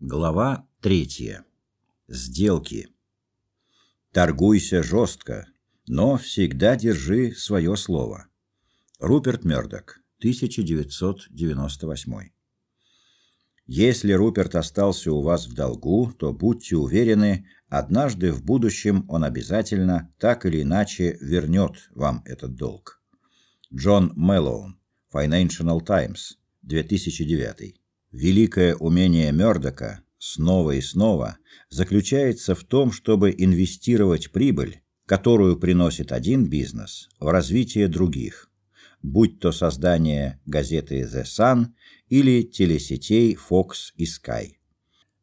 Глава третья. Сделки. Торгуйся жестко, но всегда держи свое слово. Руперт Мёрдок, 1998. Если Руперт остался у вас в долгу, то будьте уверены, однажды в будущем он обязательно так или иначе вернет вам этот долг. Джон Мэллоун, Financial Times, 2009. Великое умение Мёрдока снова и снова заключается в том, чтобы инвестировать прибыль, которую приносит один бизнес, в развитие других, будь то создание газеты The Sun или телесетей Fox и Sky.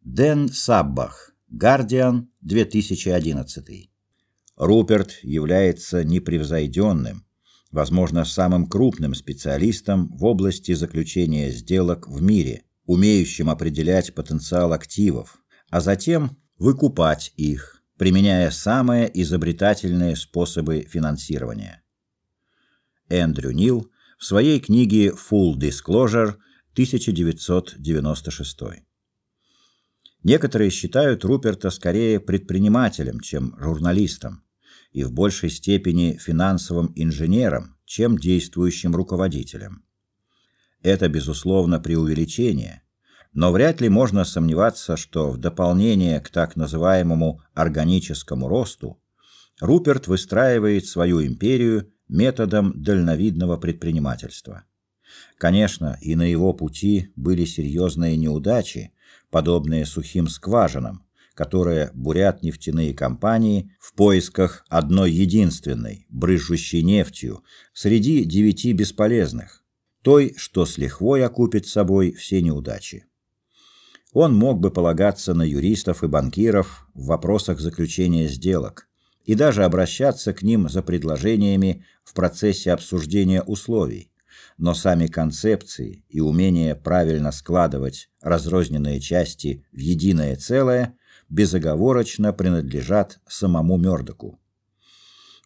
Дэн Саббах, Guardian, 2011. Руперт является непревзойденным, возможно, самым крупным специалистом в области заключения сделок в мире – умеющим определять потенциал активов, а затем выкупать их, применяя самые изобретательные способы финансирования. Эндрю Нил в своей книге Full Disclosure 1996. Некоторые считают Руперта скорее предпринимателем, чем журналистом, и в большей степени финансовым инженером, чем действующим руководителем. Это, безусловно, преувеличение, но вряд ли можно сомневаться, что в дополнение к так называемому органическому росту Руперт выстраивает свою империю методом дальновидного предпринимательства. Конечно, и на его пути были серьезные неудачи, подобные сухим скважинам, которые бурят нефтяные компании в поисках одной единственной, брызжущей нефтью, среди девяти бесполезных, той, что с лихвой окупит собой все неудачи. Он мог бы полагаться на юристов и банкиров в вопросах заключения сделок и даже обращаться к ним за предложениями в процессе обсуждения условий. Но сами концепции и умение правильно складывать разрозненные части в единое целое безоговорочно принадлежат самому Мёрдоку.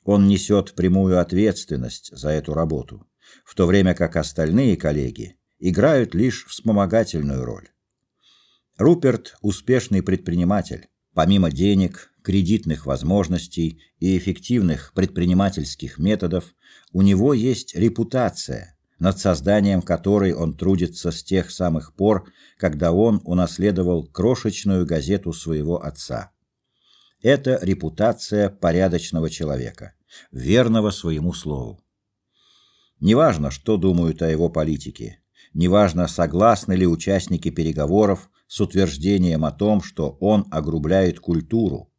Он несет прямую ответственность за эту работу в то время как остальные коллеги играют лишь вспомогательную роль. Руперт – успешный предприниматель. Помимо денег, кредитных возможностей и эффективных предпринимательских методов, у него есть репутация, над созданием которой он трудится с тех самых пор, когда он унаследовал крошечную газету своего отца. Это репутация порядочного человека, верного своему слову. Неважно, что думают о его политике, неважно, согласны ли участники переговоров с утверждением о том, что он огрубляет культуру,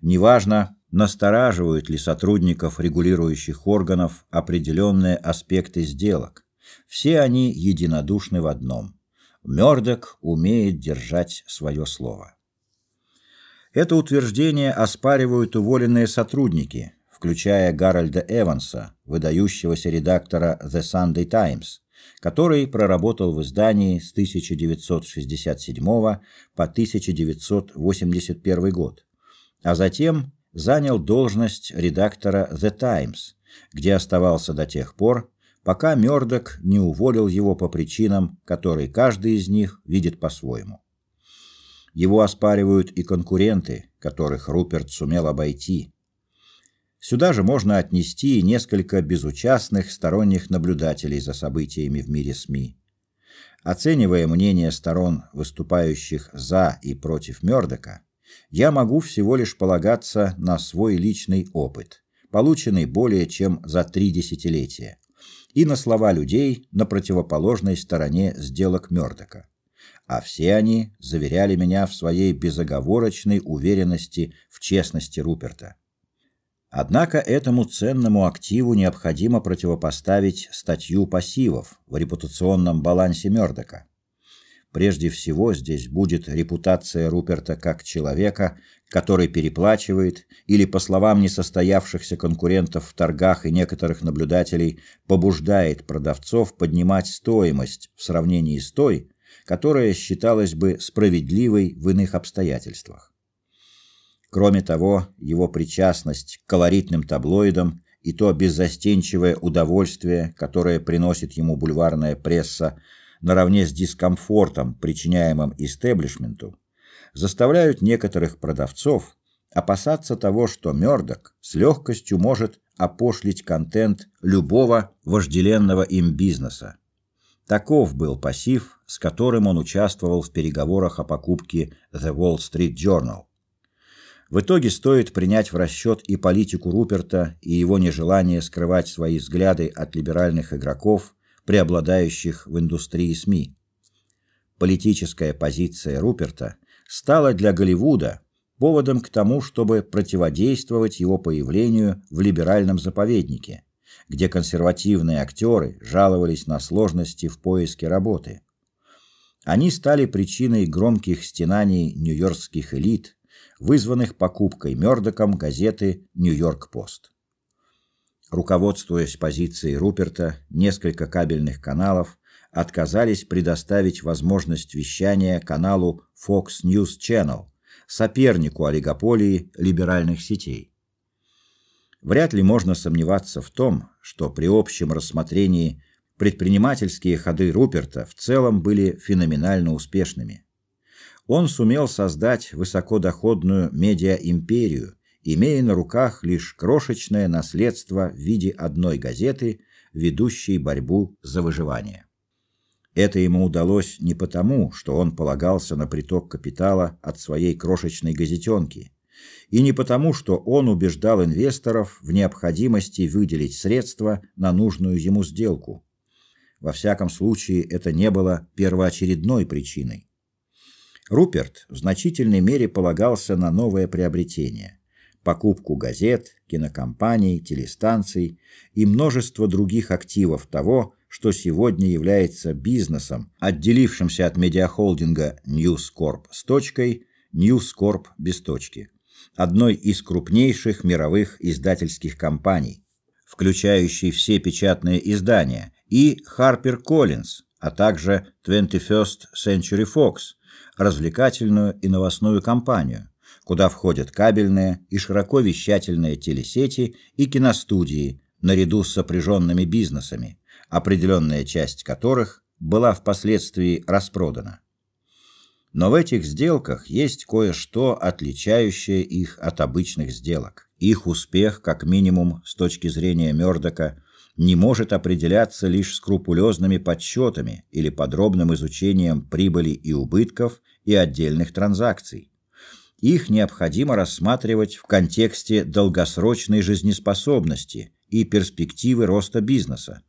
неважно, настораживают ли сотрудников регулирующих органов определенные аспекты сделок. Все они единодушны в одном. Мёрдок умеет держать свое слово. Это утверждение оспаривают уволенные сотрудники, включая Гарольда Эванса, выдающегося редактора The Sunday Times, который проработал в издании с 1967 по 1981 год, а затем занял должность редактора The Times, где оставался до тех пор, пока Мёрдок не уволил его по причинам, которые каждый из них видит по-своему. Его оспаривают и конкуренты, которых Руперт сумел обойти, Сюда же можно отнести несколько безучастных сторонних наблюдателей за событиями в мире СМИ. Оценивая мнение сторон, выступающих за и против Мёрдока, я могу всего лишь полагаться на свой личный опыт, полученный более чем за три десятилетия, и на слова людей на противоположной стороне сделок Мёрдока. А все они заверяли меня в своей безоговорочной уверенности в честности Руперта. Однако этому ценному активу необходимо противопоставить статью пассивов в репутационном балансе Мёрдока. Прежде всего здесь будет репутация Руперта как человека, который переплачивает или, по словам несостоявшихся конкурентов в торгах и некоторых наблюдателей, побуждает продавцов поднимать стоимость в сравнении с той, которая считалась бы справедливой в иных обстоятельствах. Кроме того, его причастность к колоритным таблоидам и то беззастенчивое удовольствие, которое приносит ему бульварная пресса, наравне с дискомфортом, причиняемым истеблишменту, заставляют некоторых продавцов опасаться того, что Мёрдок с легкостью может опошлить контент любого вожделенного им бизнеса. Таков был пассив, с которым он участвовал в переговорах о покупке The Wall Street Journal. В итоге стоит принять в расчет и политику Руперта, и его нежелание скрывать свои взгляды от либеральных игроков, преобладающих в индустрии СМИ. Политическая позиция Руперта стала для Голливуда поводом к тому, чтобы противодействовать его появлению в либеральном заповеднике, где консервативные актеры жаловались на сложности в поиске работы. Они стали причиной громких стенаний нью-йоркских элит, вызванных покупкой Мёрдоком газеты «Нью-Йорк-Пост». Руководствуясь позицией Руперта, несколько кабельных каналов отказались предоставить возможность вещания каналу Fox News Channel, сопернику олигополии либеральных сетей. Вряд ли можно сомневаться в том, что при общем рассмотрении предпринимательские ходы Руперта в целом были феноменально успешными. Он сумел создать высокодоходную медиа-империю, имея на руках лишь крошечное наследство в виде одной газеты, ведущей борьбу за выживание. Это ему удалось не потому, что он полагался на приток капитала от своей крошечной газетенки, и не потому, что он убеждал инвесторов в необходимости выделить средства на нужную ему сделку. Во всяком случае, это не было первоочередной причиной. Руперт в значительной мере полагался на новое приобретение – покупку газет, кинокомпаний, телестанций и множество других активов того, что сегодня является бизнесом, отделившимся от медиахолдинга News Corp с точкой, News Corp без точки, одной из крупнейших мировых издательских компаний, включающей все печатные издания, и HarperCollins, а также 21st Century Fox, развлекательную и новостную компанию, куда входят кабельные и широко вещательные телесети и киностудии наряду с сопряженными бизнесами, определенная часть которых была впоследствии распродана. Но в этих сделках есть кое-что, отличающее их от обычных сделок. Их успех, как минимум с точки зрения Мёрдока, не может определяться лишь скрупулезными подсчетами или подробным изучением прибыли и убытков и отдельных транзакций. Их необходимо рассматривать в контексте долгосрочной жизнеспособности и перспективы роста бизнеса.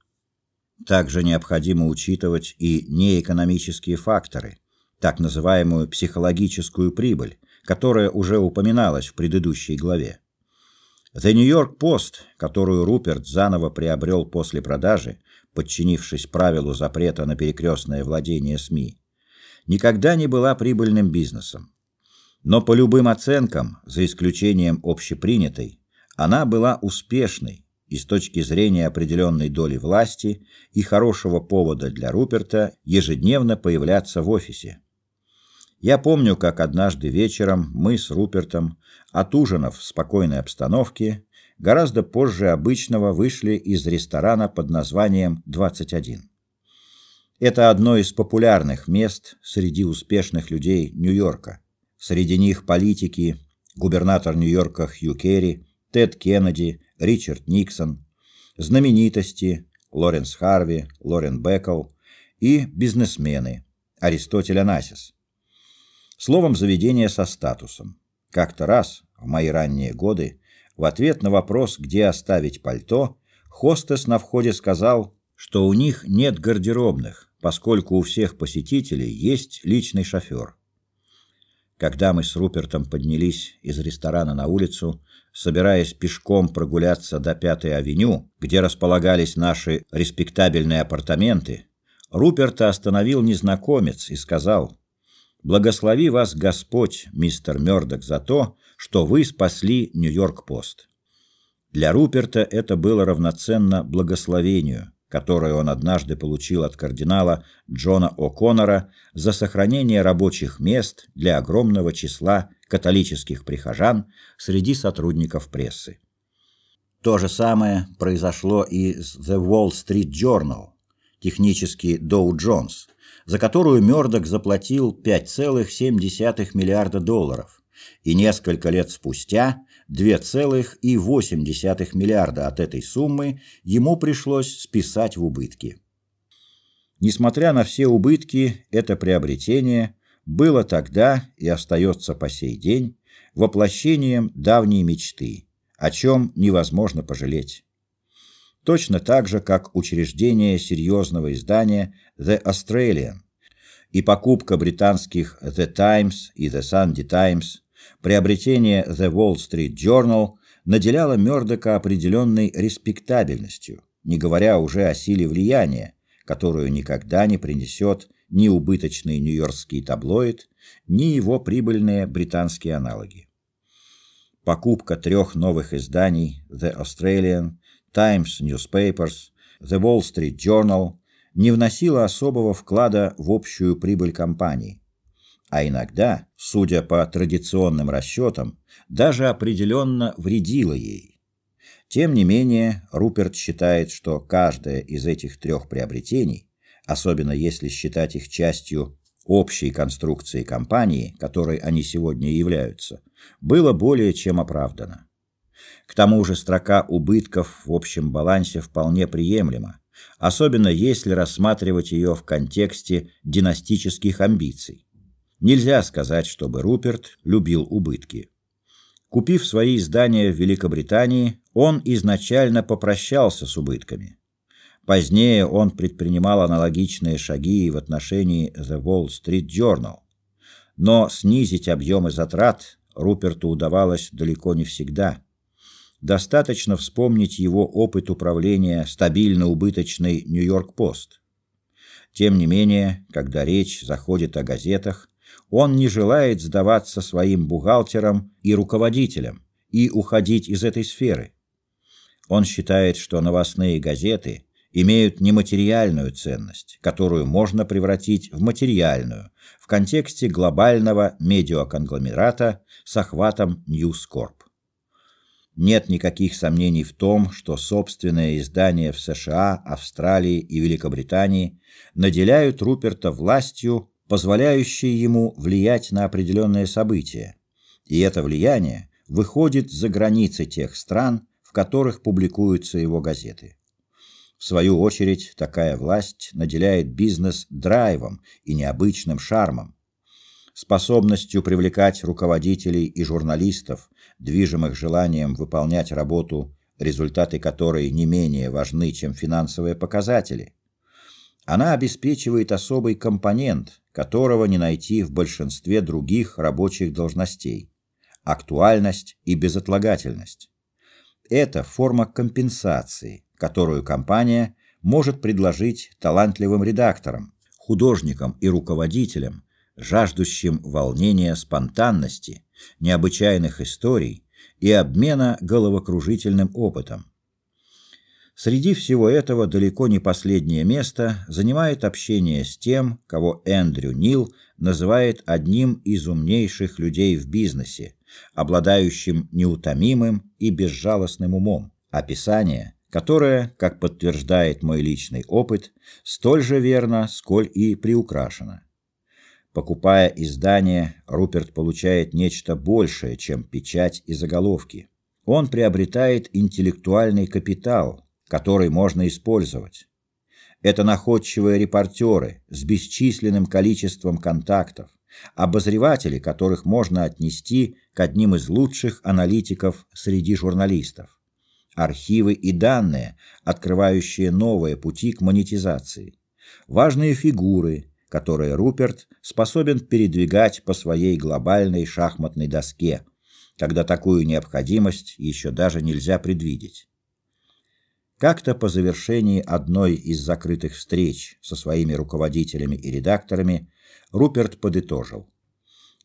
Также необходимо учитывать и неэкономические факторы, так называемую психологическую прибыль, которая уже упоминалась в предыдущей главе. The New York Post, которую Руперт заново приобрел после продажи, подчинившись правилу запрета на перекрестное владение СМИ, никогда не была прибыльным бизнесом. Но по любым оценкам, за исключением общепринятой, она была успешной и с точки зрения определенной доли власти и хорошего повода для Руперта ежедневно появляться в офисе. Я помню, как однажды вечером мы с Рупертом, отужинав в спокойной обстановке, гораздо позже обычного вышли из ресторана под названием «21». Это одно из популярных мест среди успешных людей Нью-Йорка. Среди них политики, губернатор Нью-Йорка Хью Керри, Тед Кеннеди, Ричард Никсон, знаменитости Лоренс Харви, Лорен Беккл и бизнесмены Аристотель Анасис. Словом, заведение со статусом. Как-то раз, в мои ранние годы, в ответ на вопрос, где оставить пальто, хостес на входе сказал, что у них нет гардеробных, поскольку у всех посетителей есть личный шофер. Когда мы с Рупертом поднялись из ресторана на улицу, собираясь пешком прогуляться до Пятой авеню, где располагались наши респектабельные апартаменты, Руперта остановил незнакомец и сказал, «Благослови вас Господь, мистер Мёрдок, за то, что вы спасли Нью-Йорк-Пост». Для Руперта это было равноценно благословению – которое он однажды получил от кардинала Джона О'Коннора за сохранение рабочих мест для огромного числа католических прихожан среди сотрудников прессы. То же самое произошло и с The Wall Street Journal, технически Dow Jones, за которую Мёрдок заплатил 5,7 миллиарда долларов, и несколько лет спустя 2,8 миллиарда от этой суммы ему пришлось списать в убытки. Несмотря на все убытки, это приобретение было тогда и остается по сей день воплощением давней мечты, о чем невозможно пожалеть. Точно так же, как учреждение серьезного издания The Australian и покупка британских The Times и The Sunday Times, приобретение The Wall Street Journal наделяло Мёрдока определенной респектабельностью, не говоря уже о силе влияния, которую никогда не принесет ни убыточный нью-йоркский таблоид, ни его прибыльные британские аналоги. Покупка трех новых изданий The Australian, Times Newspapers, The Wall Street Journal не вносила особого вклада в общую прибыль компании, а иногда, судя по традиционным расчетам, даже определенно вредила ей. Тем не менее, Руперт считает, что каждое из этих трех приобретений особенно если считать их частью общей конструкции компании, которой они сегодня являются, было более чем оправдано. К тому же строка убытков в общем балансе вполне приемлема, особенно если рассматривать ее в контексте династических амбиций. Нельзя сказать, чтобы Руперт любил убытки. Купив свои издания в Великобритании, он изначально попрощался с убытками. Позднее он предпринимал аналогичные шаги в отношении The Wall Street Journal. Но снизить объемы затрат Руперту удавалось далеко не всегда. Достаточно вспомнить его опыт управления стабильно убыточной Нью-Йорк Пост. Тем не менее, когда речь заходит о газетах, он не желает сдаваться своим бухгалтерам и руководителям и уходить из этой сферы. Он считает, что новостные газеты имеют нематериальную ценность, которую можно превратить в материальную в контексте глобального медиаконгломерата с охватом News Corp. Нет никаких сомнений в том, что собственные издания в США, Австралии и Великобритании наделяют Руперта властью, позволяющей ему влиять на определенные события. И это влияние выходит за границы тех стран, в которых публикуются его газеты. В свою очередь, такая власть наделяет бизнес драйвом и необычным шармом, способностью привлекать руководителей и журналистов, движимых желанием выполнять работу, результаты которой не менее важны, чем финансовые показатели. Она обеспечивает особый компонент, которого не найти в большинстве других рабочих должностей – актуальность и безотлагательность. Это форма компенсации – которую компания может предложить талантливым редакторам, художникам и руководителям, жаждущим волнения спонтанности, необычайных историй и обмена головокружительным опытом. Среди всего этого далеко не последнее место занимает общение с тем, кого Эндрю Нил называет одним из умнейших людей в бизнесе, обладающим неутомимым и безжалостным умом. Описание – которое, как подтверждает мой личный опыт, столь же верно, сколь и приукрашено. Покупая издание, Руперт получает нечто большее, чем печать и заголовки. Он приобретает интеллектуальный капитал, который можно использовать. Это находчивые репортеры с бесчисленным количеством контактов, обозреватели, которых можно отнести к одним из лучших аналитиков среди журналистов архивы и данные, открывающие новые пути к монетизации, важные фигуры, которые Руперт способен передвигать по своей глобальной шахматной доске, когда такую необходимость еще даже нельзя предвидеть. Как-то по завершении одной из закрытых встреч со своими руководителями и редакторами Руперт подытожил: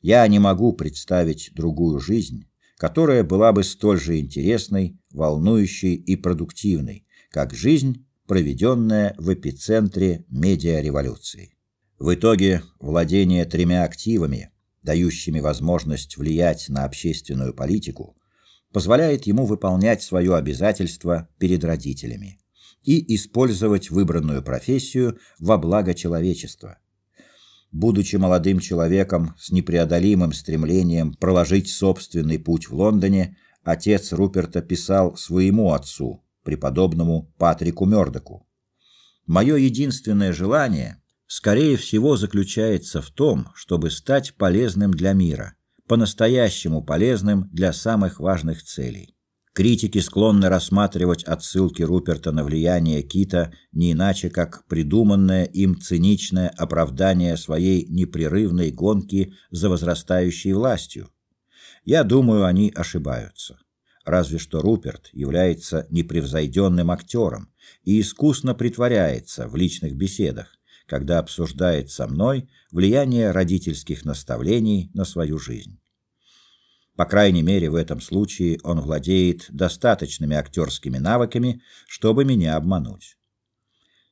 "Я не могу представить другую жизнь, которая была бы столь же интересной, волнующей и продуктивной, как жизнь, проведенная в эпицентре медиареволюции. В итоге владение тремя активами, дающими возможность влиять на общественную политику, позволяет ему выполнять свое обязательство перед родителями и использовать выбранную профессию во благо человечества. Будучи молодым человеком с непреодолимым стремлением проложить собственный путь в Лондоне, отец Руперта писал своему отцу, преподобному Патрику Мёрдоку. «Мое единственное желание, скорее всего, заключается в том, чтобы стать полезным для мира, по-настоящему полезным для самых важных целей. Критики склонны рассматривать отсылки Руперта на влияние Кита не иначе, как придуманное им циничное оправдание своей непрерывной гонки за возрастающей властью. Я думаю, они ошибаются. Разве что Руперт является непревзойденным актером и искусно притворяется в личных беседах, когда обсуждает со мной влияние родительских наставлений на свою жизнь. По крайней мере, в этом случае он владеет достаточными актерскими навыками, чтобы меня обмануть.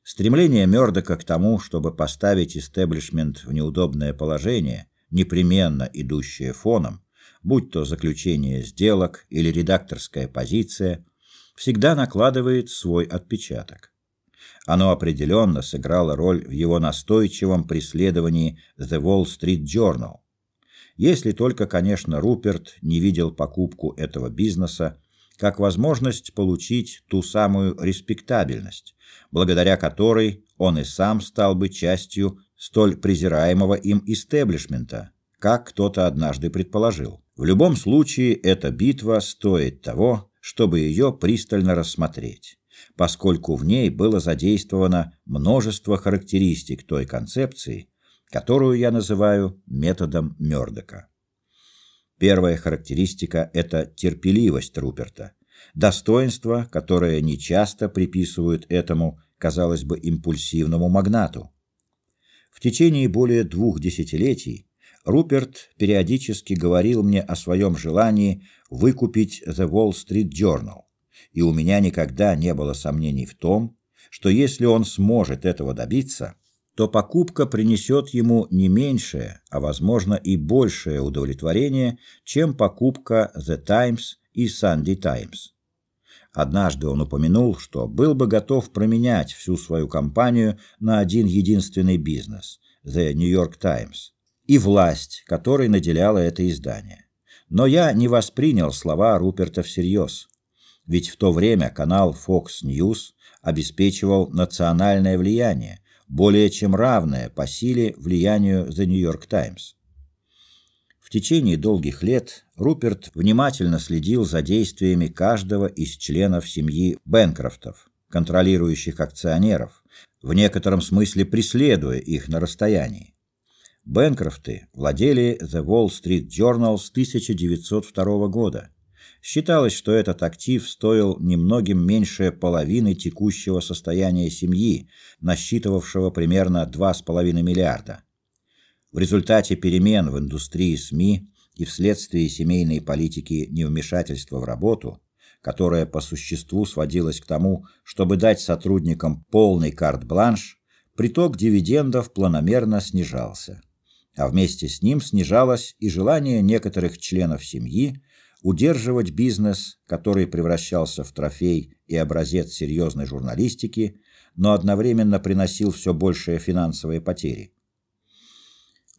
Стремление Мёрдока к тому, чтобы поставить истеблишмент в неудобное положение, непременно идущее фоном, будь то заключение сделок или редакторская позиция, всегда накладывает свой отпечаток. Оно определенно сыграло роль в его настойчивом преследовании The Wall Street Journal, если только, конечно, Руперт не видел покупку этого бизнеса как возможность получить ту самую респектабельность, благодаря которой он и сам стал бы частью столь презираемого им истеблишмента, как кто-то однажды предположил. В любом случае, эта битва стоит того, чтобы ее пристально рассмотреть, поскольку в ней было задействовано множество характеристик той концепции, которую я называю методом Мёрдока. Первая характеристика – это терпеливость Руперта, достоинство, которое нечасто приписывают этому, казалось бы, импульсивному магнату. В течение более двух десятилетий Руперт периодически говорил мне о своем желании выкупить The Wall Street Journal, и у меня никогда не было сомнений в том, что если он сможет этого добиться – то покупка принесет ему не меньшее, а возможно и большее удовлетворение, чем покупка The Times и Sunday Times. Однажды он упомянул, что был бы готов променять всю свою компанию на один единственный бизнес The New York Times и власть, которой наделяло это издание. Но я не воспринял слова Руперта всерьез, ведь в то время канал Fox News обеспечивал национальное влияние, более чем равное по силе влиянию The New York Times. В течение долгих лет Руперт внимательно следил за действиями каждого из членов семьи Бенкрофтов, контролирующих акционеров, в некотором смысле преследуя их на расстоянии. Бенкрофты владели The Wall Street Journal с 1902 года Считалось, что этот актив стоил немногим меньше половины текущего состояния семьи, насчитывавшего примерно 2,5 миллиарда. В результате перемен в индустрии СМИ и вследствие семейной политики невмешательства в работу, которая по существу сводилась к тому, чтобы дать сотрудникам полный карт-бланш, приток дивидендов планомерно снижался. А вместе с ним снижалось и желание некоторых членов семьи удерживать бизнес, который превращался в трофей и образец серьезной журналистики, но одновременно приносил все большие финансовые потери.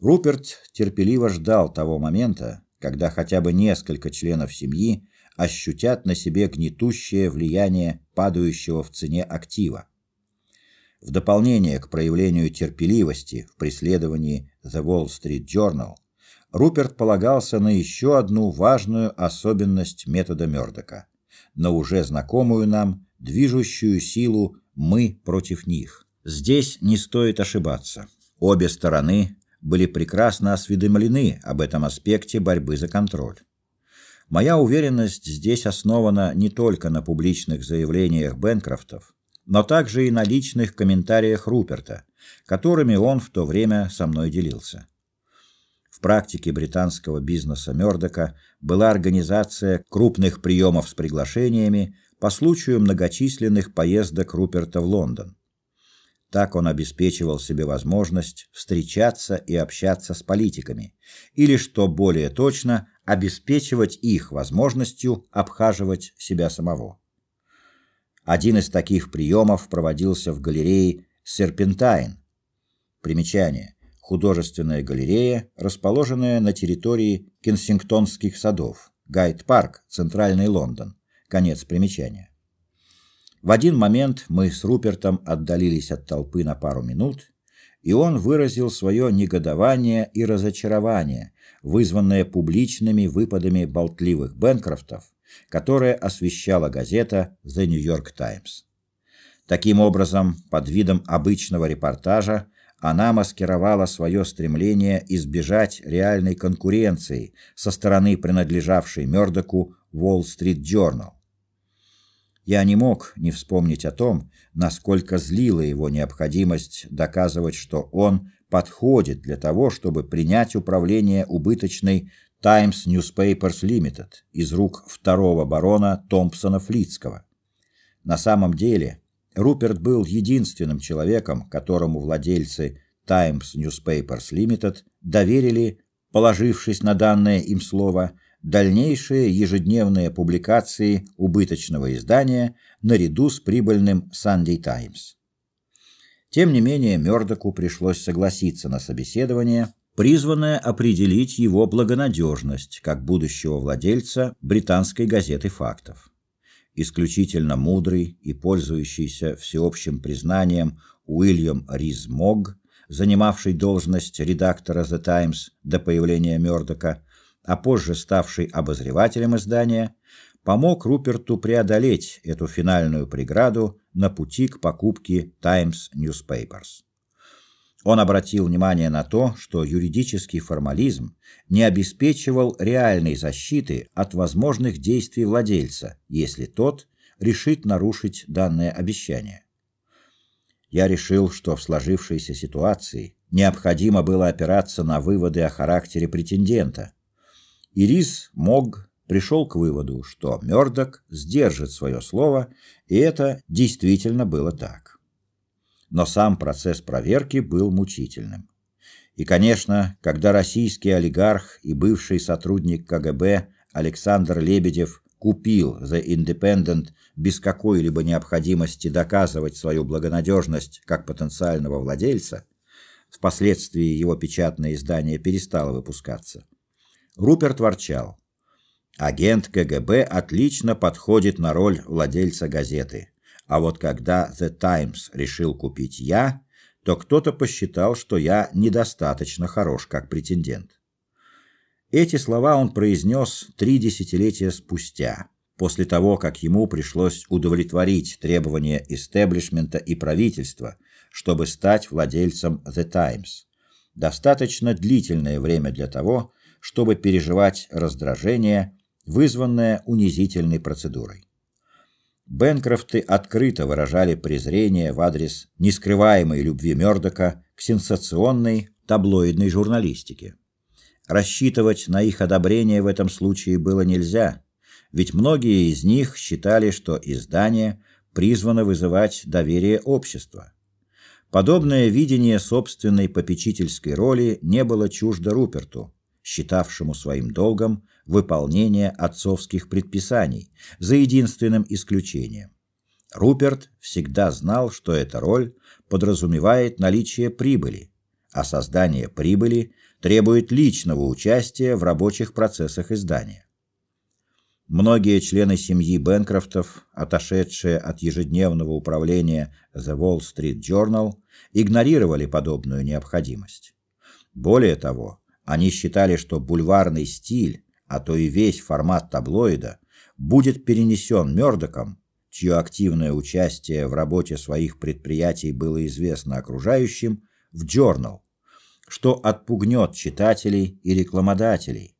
Руперт терпеливо ждал того момента, когда хотя бы несколько членов семьи ощутят на себе гнетущее влияние падающего в цене актива. В дополнение к проявлению терпеливости в преследовании The Wall Street Journal Руперт полагался на еще одну важную особенность метода Мёрдока, на уже знакомую нам движущую силу «мы против них». Здесь не стоит ошибаться. Обе стороны были прекрасно осведомлены об этом аспекте борьбы за контроль. Моя уверенность здесь основана не только на публичных заявлениях Бенкрофтов, но также и на личных комментариях Руперта, которыми он в то время со мной делился. Практике британского бизнеса Мёрдока была организация крупных приемов с приглашениями по случаю многочисленных поездок Руперта в Лондон. Так он обеспечивал себе возможность встречаться и общаться с политиками, или, что более точно, обеспечивать их возможностью обхаживать себя самого. Один из таких приемов проводился в галерее Серпентайн. Примечание. Художественная галерея, расположенная на территории Кенсингтонских садов. Гайд-парк, Центральный Лондон. Конец примечания. В один момент мы с Рупертом отдалились от толпы на пару минут, и он выразил свое негодование и разочарование, вызванное публичными выпадами болтливых Бенкрофтов, которые освещала газета The New York Times. Таким образом, под видом обычного репортажа она маскировала свое стремление избежать реальной конкуренции со стороны принадлежавшей Мёрдоку Wall Street Journal. Я не мог не вспомнить о том, насколько злила его необходимость доказывать, что он подходит для того, чтобы принять управление убыточной Times Newspapers Limited из рук второго барона Томпсона Флицкого. На самом деле, Руперт был единственным человеком, которому владельцы Times Newspapers Limited доверили, положившись на данное им слово, дальнейшие ежедневные публикации убыточного издания наряду с прибыльным Sunday Times. Тем не менее, Мёрдоку пришлось согласиться на собеседование, призванное определить его благонадежность как будущего владельца британской газеты фактов. Исключительно мудрый и пользующийся всеобщим признанием Уильям Риз Мог, занимавший должность редактора The Times до появления Мёрдока, а позже ставший обозревателем издания, помог Руперту преодолеть эту финальную преграду на пути к покупке Times Newspapers. Он обратил внимание на то, что юридический формализм не обеспечивал реальной защиты от возможных действий владельца, если тот решит нарушить данное обещание. Я решил, что в сложившейся ситуации необходимо было опираться на выводы о характере претендента, Ирис Мог пришел к выводу, что Мёрдок сдержит свое слово, и это действительно было так. Но сам процесс проверки был мучительным. И, конечно, когда российский олигарх и бывший сотрудник КГБ Александр Лебедев купил The Independent без какой-либо необходимости доказывать свою благонадежность как потенциального владельца, впоследствии его печатное издание перестало выпускаться, Руперт ворчал. Агент КГБ отлично подходит на роль владельца газеты. А вот когда The Times решил купить я, то кто-то посчитал, что я недостаточно хорош как претендент. Эти слова он произнес три десятилетия спустя, после того, как ему пришлось удовлетворить требования истеблишмента и правительства, чтобы стать владельцем The Times. Достаточно длительное время для того, чтобы переживать раздражение, вызванное унизительной процедурой. Бенкрофты открыто выражали презрение в адрес нескрываемой любви Мёрдока к сенсационной таблоидной журналистике. Рассчитывать на их одобрение в этом случае было нельзя, ведь многие из них считали, что издание призвано вызывать доверие общества. Подобное видение собственной попечительской роли не было чуждо Руперту, считавшему своим долгом выполнение отцовских предписаний, за единственным исключением. Руперт всегда знал, что эта роль подразумевает наличие прибыли, а создание прибыли требует личного участия в рабочих процессах издания. Многие члены семьи Бенкрофтов, отошедшие от ежедневного управления The Wall Street Journal, игнорировали подобную необходимость. Более того, они считали, что бульварный стиль, а то и весь формат таблоида, будет перенесен Мёрдоком, чье активное участие в работе своих предприятий было известно окружающим, в Journal, что отпугнет читателей и рекламодателей.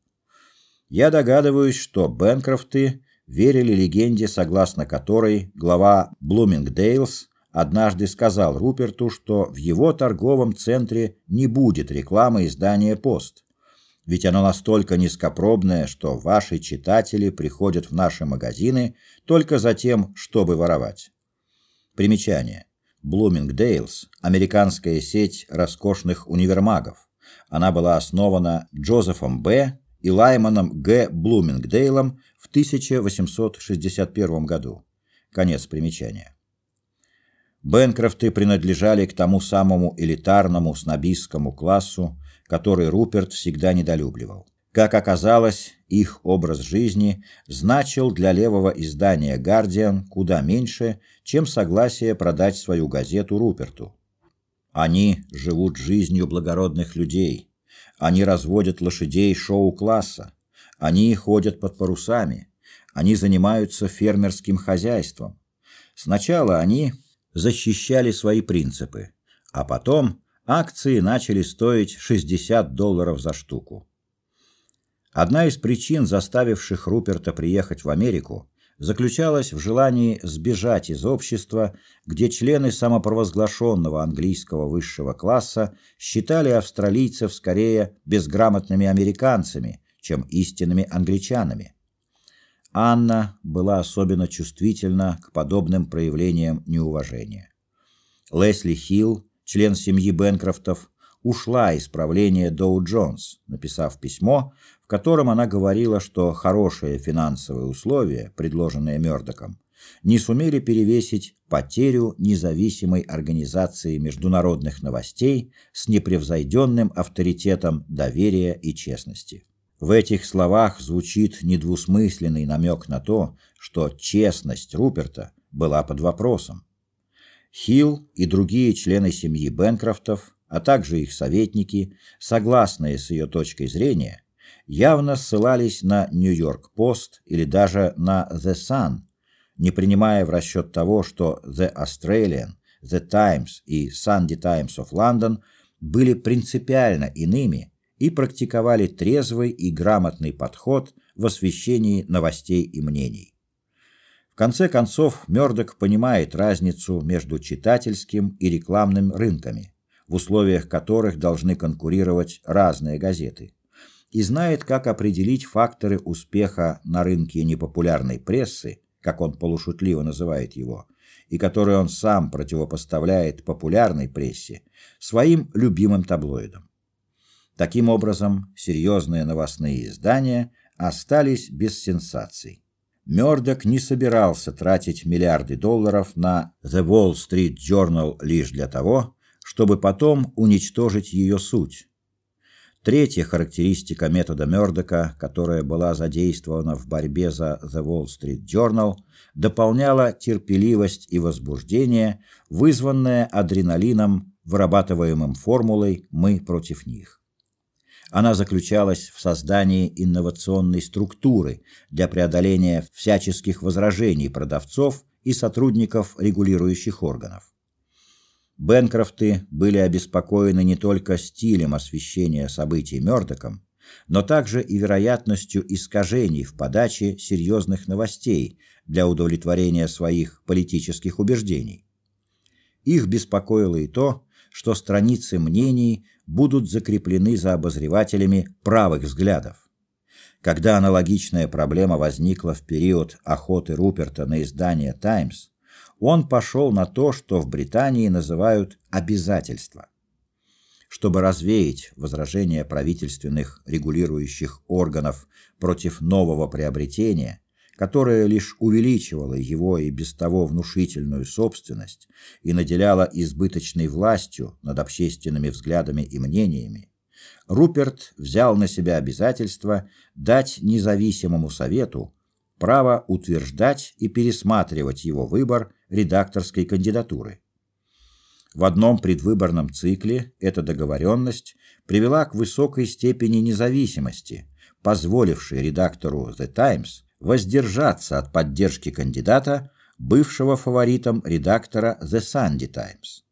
Я догадываюсь, что Бенкрофты верили легенде, согласно которой глава Блумингдейлс однажды сказал Руперту, что в его торговом центре не будет рекламы издания «Пост». Ведь оно настолько низкопробное, что ваши читатели приходят в наши магазины только за тем, чтобы воровать. Примечание. Bloomingdale's – американская сеть роскошных универмагов. Она была основана Джозефом Б. и Лайманом Г. Блумингдейлом в 1861 году. Конец примечания. Бенкрофты принадлежали к тому самому элитарному снобистскому классу, который Руперт всегда недолюбливал. Как оказалось, их образ жизни значил для левого издания «Гардиан» куда меньше, чем согласие продать свою газету Руперту. Они живут жизнью благородных людей. Они разводят лошадей шоу-класса. Они ходят под парусами. Они занимаются фермерским хозяйством. Сначала они защищали свои принципы, а потом акции начали стоить 60 долларов за штуку. Одна из причин, заставивших Руперта приехать в Америку, заключалась в желании сбежать из общества, где члены самопровозглашенного английского высшего класса считали австралийцев скорее безграмотными американцами, чем истинными англичанами. Анна была особенно чувствительна к подобным проявлениям неуважения. Лесли Хилл, член семьи Бенкрофтов, ушла из правления Доу Джонс, написав письмо, в котором она говорила, что хорошие финансовые условия, предложенные Мёрдоком, не сумели перевесить потерю независимой организации международных новостей с непревзойденным авторитетом доверия и честности. В этих словах звучит недвусмысленный намек на то, что честность Руперта была под вопросом. Хилл и другие члены семьи Бенкрофтов, а также их советники, согласные с ее точкой зрения, явно ссылались на Нью-Йорк-Пост или даже на The Sun, не принимая в расчет того, что The Australian, The Times и Sunday Times of London были принципиально иными и практиковали трезвый и грамотный подход в освещении новостей и мнений. В конце концов, Мёрдок понимает разницу между читательским и рекламным рынками, в условиях которых должны конкурировать разные газеты, и знает, как определить факторы успеха на рынке непопулярной прессы, как он полушутливо называет его, и которые он сам противопоставляет популярной прессе, своим любимым таблоидам. Таким образом, серьезные новостные издания остались без сенсаций. Мёрдок не собирался тратить миллиарды долларов на The Wall Street Journal лишь для того, чтобы потом уничтожить ее суть. Третья характеристика метода Мёрдока, которая была задействована в борьбе за The Wall Street Journal, дополняла терпеливость и возбуждение, вызванное адреналином, вырабатываемым формулой «мы против них». Она заключалась в создании инновационной структуры для преодоления всяческих возражений продавцов и сотрудников регулирующих органов. Бенкрофты были обеспокоены не только стилем освещения событий Мёрдоком, но также и вероятностью искажений в подаче серьезных новостей для удовлетворения своих политических убеждений. Их беспокоило и то, что страницы мнений будут закреплены за обозревателями правых взглядов. Когда аналогичная проблема возникла в период охоты Руперта на издание «Таймс», он пошел на то, что в Британии называют «обязательство». Чтобы развеять возражения правительственных регулирующих органов против нового приобретения, которое лишь увеличивало его и без того внушительную собственность и наделяло избыточной властью над общественными взглядами и мнениями, Руперт взял на себя обязательство дать независимому совету право утверждать и пересматривать его выбор редакторской кандидатуры. В одном предвыборном цикле эта договоренность привела к высокой степени независимости, позволившей редактору The Times воздержаться от поддержки кандидата, бывшего фаворитом редактора The Sunday Times.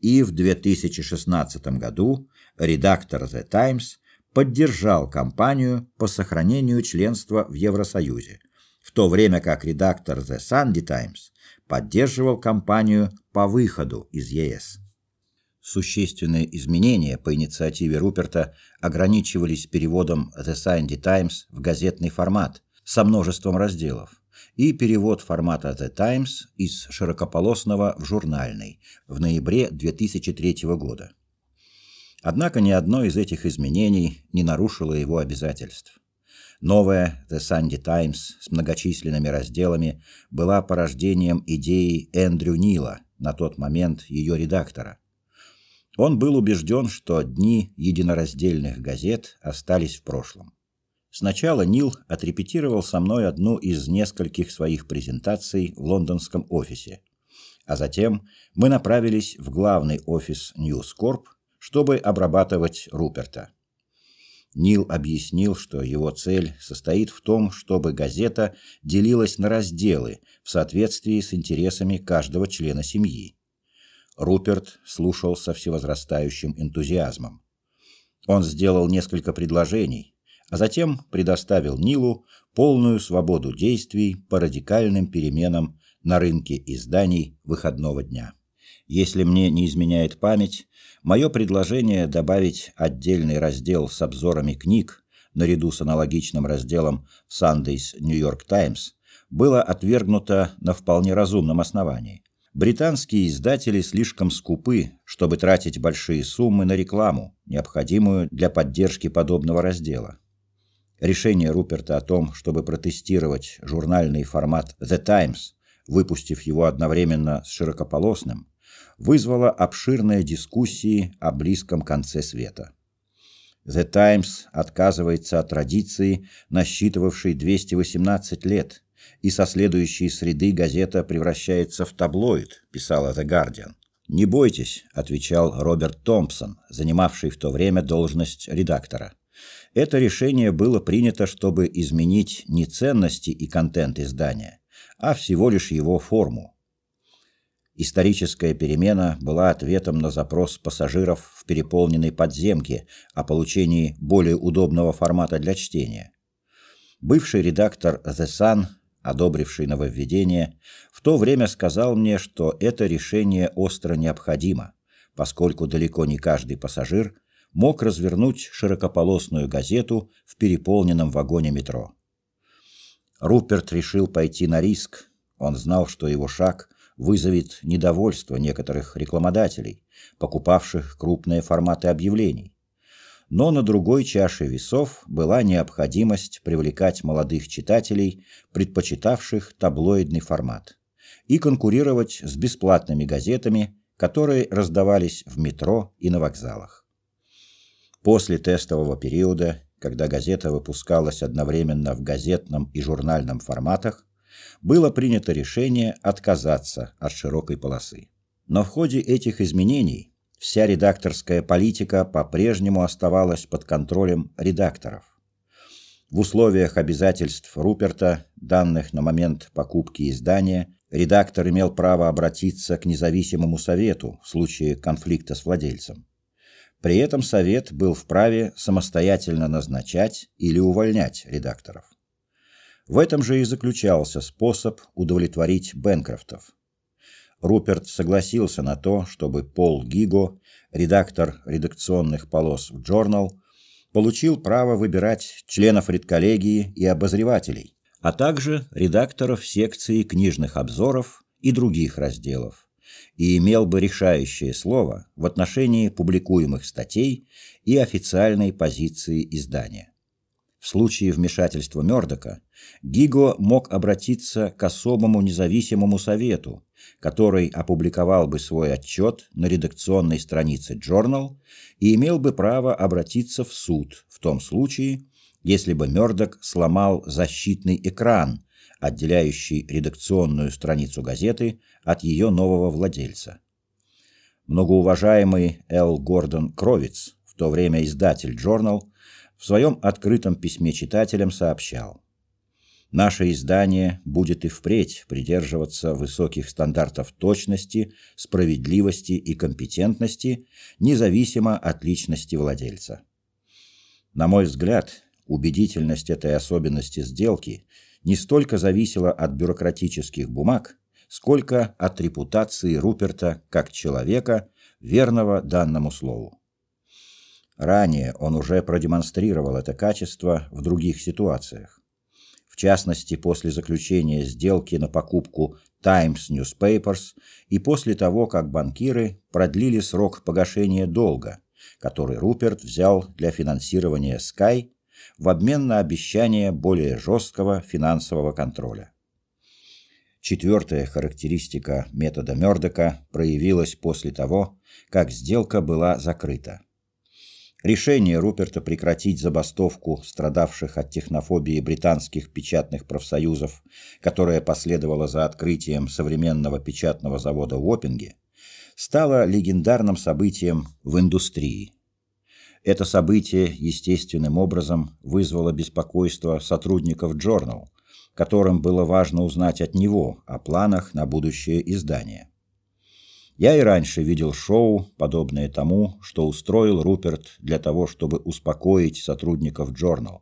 И в 2016 году редактор The Times поддержал кампанию по сохранению членства в Евросоюзе, в то время как редактор The Sunday Times поддерживал кампанию по выходу из ЕС. Существенные изменения по инициативе Руперта ограничивались переводом The Sunday Times в газетный формат со множеством разделов и перевод формата The Times из широкополосного в журнальный в ноябре 2003 года. Однако ни одно из этих изменений не нарушило его обязательств. Новая The Sunday Times с многочисленными разделами была порождением идеи Эндрю Нила, на тот момент ее редактора. Он был убежден, что дни единораздельных газет остались в прошлом. Сначала Нил отрепетировал со мной одну из нескольких своих презентаций в лондонском офисе, а затем мы направились в главный офис Corp, чтобы обрабатывать Руперта. Нил объяснил, что его цель состоит в том, чтобы газета делилась на разделы в соответствии с интересами каждого члена семьи. Руперт слушал со всевозрастающим энтузиазмом. Он сделал несколько предложений, а затем предоставил Нилу полную свободу действий по радикальным переменам на рынке изданий выходного дня. Если мне не изменяет память, мое предложение добавить отдельный раздел с обзорами книг наряду с аналогичным разделом в Sunday's New York Times было отвергнуто на вполне разумном основании. Британские издатели слишком скупы, чтобы тратить большие суммы на рекламу, необходимую для поддержки подобного раздела. Решение Руперта о том, чтобы протестировать журнальный формат The Times, выпустив его одновременно с широкополосным, вызвало обширные дискуссии о близком конце света. The Times отказывается от традиции, насчитывавшей 218 лет, и со следующей среды газета превращается в таблоид, писала The Guardian. «Не бойтесь», — отвечал Роберт Томпсон, занимавший в то время должность редактора. Это решение было принято, чтобы изменить не ценности и контент издания, а всего лишь его форму, Историческая перемена была ответом на запрос пассажиров в переполненной подземке о получении более удобного формата для чтения. Бывший редактор The Sun, одобривший нововведение, в то время сказал мне, что это решение остро необходимо, поскольку далеко не каждый пассажир мог развернуть широкополосную газету в переполненном вагоне метро. Руперт решил пойти на риск. Он знал, что его шаг вызовет недовольство некоторых рекламодателей, покупавших крупные форматы объявлений. Но на другой чаше весов была необходимость привлекать молодых читателей, предпочитавших таблоидный формат, и конкурировать с бесплатными газетами, которые раздавались в метро и на вокзалах. После тестового периода, когда газета выпускалась одновременно в газетном и журнальном форматах, было принято решение отказаться от широкой полосы. Но в ходе этих изменений вся редакторская политика по-прежнему оставалась под контролем редакторов. В условиях обязательств Руперта, данных на момент покупки издания, редактор имел право обратиться к независимому совету в случае конфликта с владельцем. При этом совет был вправе самостоятельно назначать или увольнять редакторов. В этом же и заключался способ удовлетворить Бенкрофтов. Руперт согласился на то, чтобы Пол Гиго, редактор редакционных полос в Journal, получил право выбирать членов редколлегии и обозревателей, а также редакторов секции книжных обзоров и других разделов, и имел бы решающее слово в отношении публикуемых статей и официальной позиции издания. В случае вмешательства Мёрдока Гиго мог обратиться к особому независимому совету, который опубликовал бы свой отчет на редакционной странице Journal и имел бы право обратиться в суд в том случае, если бы Мёрдок сломал защитный экран, отделяющий редакционную страницу газеты от ее нового владельца. Многоуважаемый Эл Гордон Кровиц, в то время издатель Journal, в своем открытом письме читателям сообщал. Наше издание будет и впредь придерживаться высоких стандартов точности, справедливости и компетентности, независимо от личности владельца. На мой взгляд, убедительность этой особенности сделки не столько зависела от бюрократических бумаг, сколько от репутации Руперта как человека, верного данному слову. Ранее он уже продемонстрировал это качество в других ситуациях. В частности, после заключения сделки на покупку Times Newspapers и после того, как банкиры продлили срок погашения долга, который Руперт взял для финансирования Sky, в обмен на обещание более жесткого финансового контроля. Четвертая характеристика метода Мёрдока проявилась после того, как сделка была закрыта. Решение Руперта прекратить забастовку страдавших от технофобии британских печатных профсоюзов, которая последовала за открытием современного печатного завода в Оппинге, стало легендарным событием в индустрии. Это событие естественным образом вызвало беспокойство сотрудников Journal, которым было важно узнать от него о планах на будущее издание. Я и раньше видел шоу, подобное тому, что устроил Руперт для того, чтобы успокоить сотрудников Journal.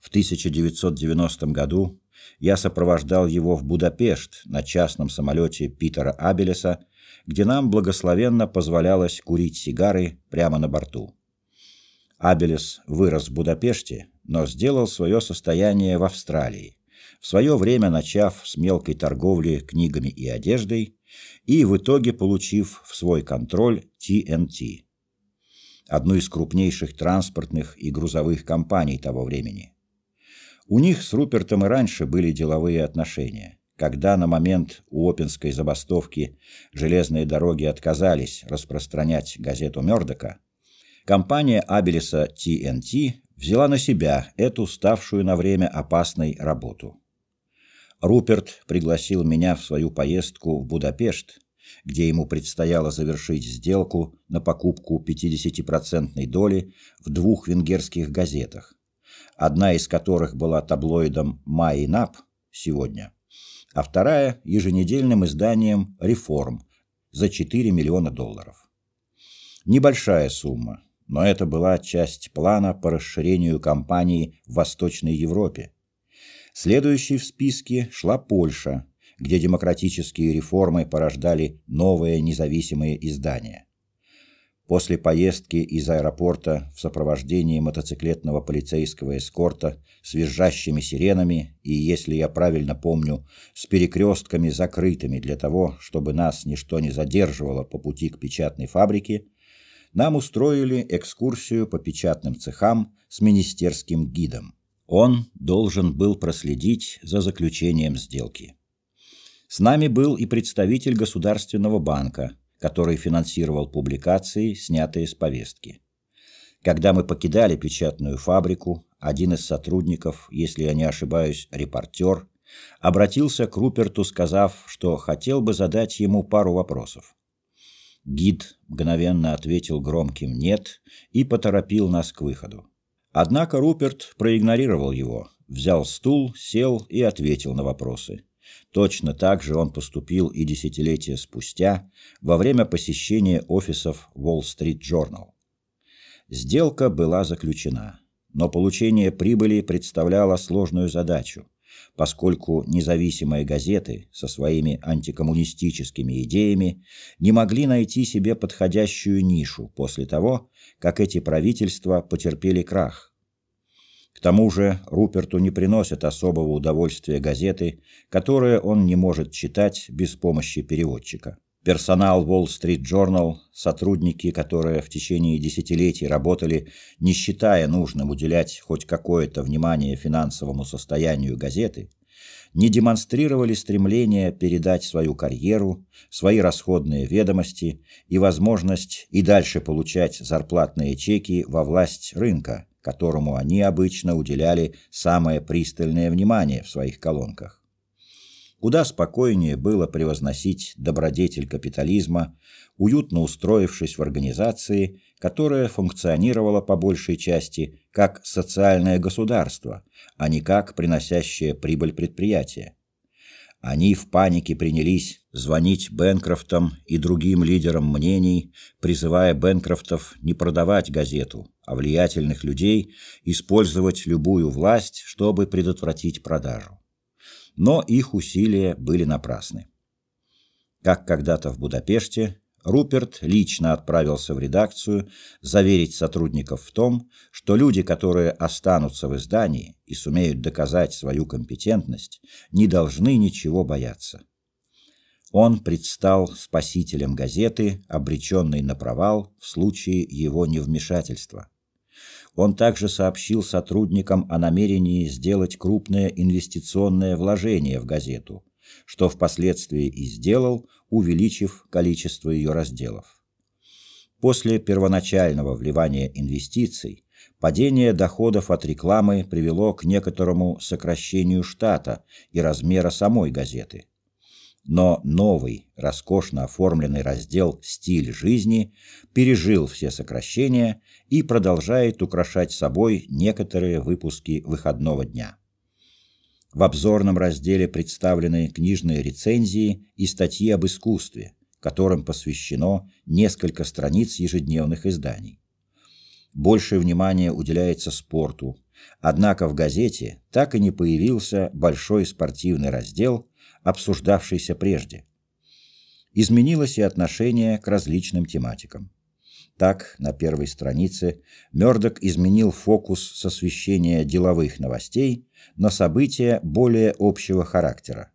В 1990 году я сопровождал его в Будапешт на частном самолете Питера Абелеса, где нам благословенно позволялось курить сигары прямо на борту. Абелес вырос в Будапеште, но сделал свое состояние в Австралии, в свое время начав с мелкой торговли книгами и одеждой, и в итоге получив в свой контроль TNT, одну из крупнейших транспортных и грузовых компаний того времени. У них с Рупертом и раньше были деловые отношения. Когда на момент Уопинской забастовки железные дороги отказались распространять газету Мёрдока, компания Абелеса TNT взяла на себя эту ставшую на время опасной работу. Руперт пригласил меня в свою поездку в Будапешт, где ему предстояло завершить сделку на покупку 50% доли в двух венгерских газетах, одна из которых была таблоидом «Майнап» сегодня, а вторая – еженедельным изданием «Реформ» за 4 миллиона долларов. Небольшая сумма, но это была часть плана по расширению компании в Восточной Европе, Следующей в списке шла Польша, где демократические реформы порождали новые независимые издания. После поездки из аэропорта в сопровождении мотоциклетного полицейского эскорта с визжащими сиренами и, если я правильно помню, с перекрестками закрытыми для того, чтобы нас ничто не задерживало по пути к печатной фабрике, нам устроили экскурсию по печатным цехам с министерским гидом. Он должен был проследить за заключением сделки. С нами был и представитель Государственного банка, который финансировал публикации, снятые с повестки. Когда мы покидали печатную фабрику, один из сотрудников, если я не ошибаюсь, репортер, обратился к Руперту, сказав, что хотел бы задать ему пару вопросов. Гид мгновенно ответил громким «нет» и поторопил нас к выходу. Однако Руперт проигнорировал его, взял стул, сел и ответил на вопросы. Точно так же он поступил и десятилетия спустя, во время посещения офисов Wall Street Journal. Сделка была заключена, но получение прибыли представляло сложную задачу, поскольку независимые газеты со своими антикоммунистическими идеями не могли найти себе подходящую нишу после того, как эти правительства потерпели крах. К тому же Руперту не приносят особого удовольствия газеты, которые он не может читать без помощи переводчика. Персонал Wall Street Journal, сотрудники, которые в течение десятилетий работали, не считая нужным уделять хоть какое-то внимание финансовому состоянию газеты, не демонстрировали стремление передать свою карьеру, свои расходные ведомости и возможность и дальше получать зарплатные чеки во власть рынка, которому они обычно уделяли самое пристальное внимание в своих колонках. Куда спокойнее было превозносить добродетель капитализма, уютно устроившись в организации, которая функционировала по большей части как социальное государство, а не как приносящее прибыль предприятие. Они в панике принялись звонить Бенкрофтам и другим лидерам мнений, призывая Бенкрофтов не продавать газету, а влиятельных людей использовать любую власть, чтобы предотвратить продажу. Но их усилия были напрасны. Как когда-то в Будапеште, Руперт лично отправился в редакцию заверить сотрудников в том, что люди, которые останутся в издании и сумеют доказать свою компетентность, не должны ничего бояться. Он предстал спасителем газеты, обреченной на провал в случае его невмешательства. Он также сообщил сотрудникам о намерении сделать крупное инвестиционное вложение в газету, что впоследствии и сделал, увеличив количество ее разделов. После первоначального вливания инвестиций падение доходов от рекламы привело к некоторому сокращению штата и размера самой газеты. Но новый, роскошно оформленный раздел «Стиль жизни» пережил все сокращения и продолжает украшать собой некоторые выпуски выходного дня. В обзорном разделе представлены книжные рецензии и статьи об искусстве, которым посвящено несколько страниц ежедневных изданий. Большее внимание уделяется спорту, однако в газете так и не появился большой спортивный раздел, обсуждавшийся прежде. Изменилось и отношение к различным тематикам. Так, на первой странице Мёрдок изменил фокус с освещения деловых новостей на события более общего характера.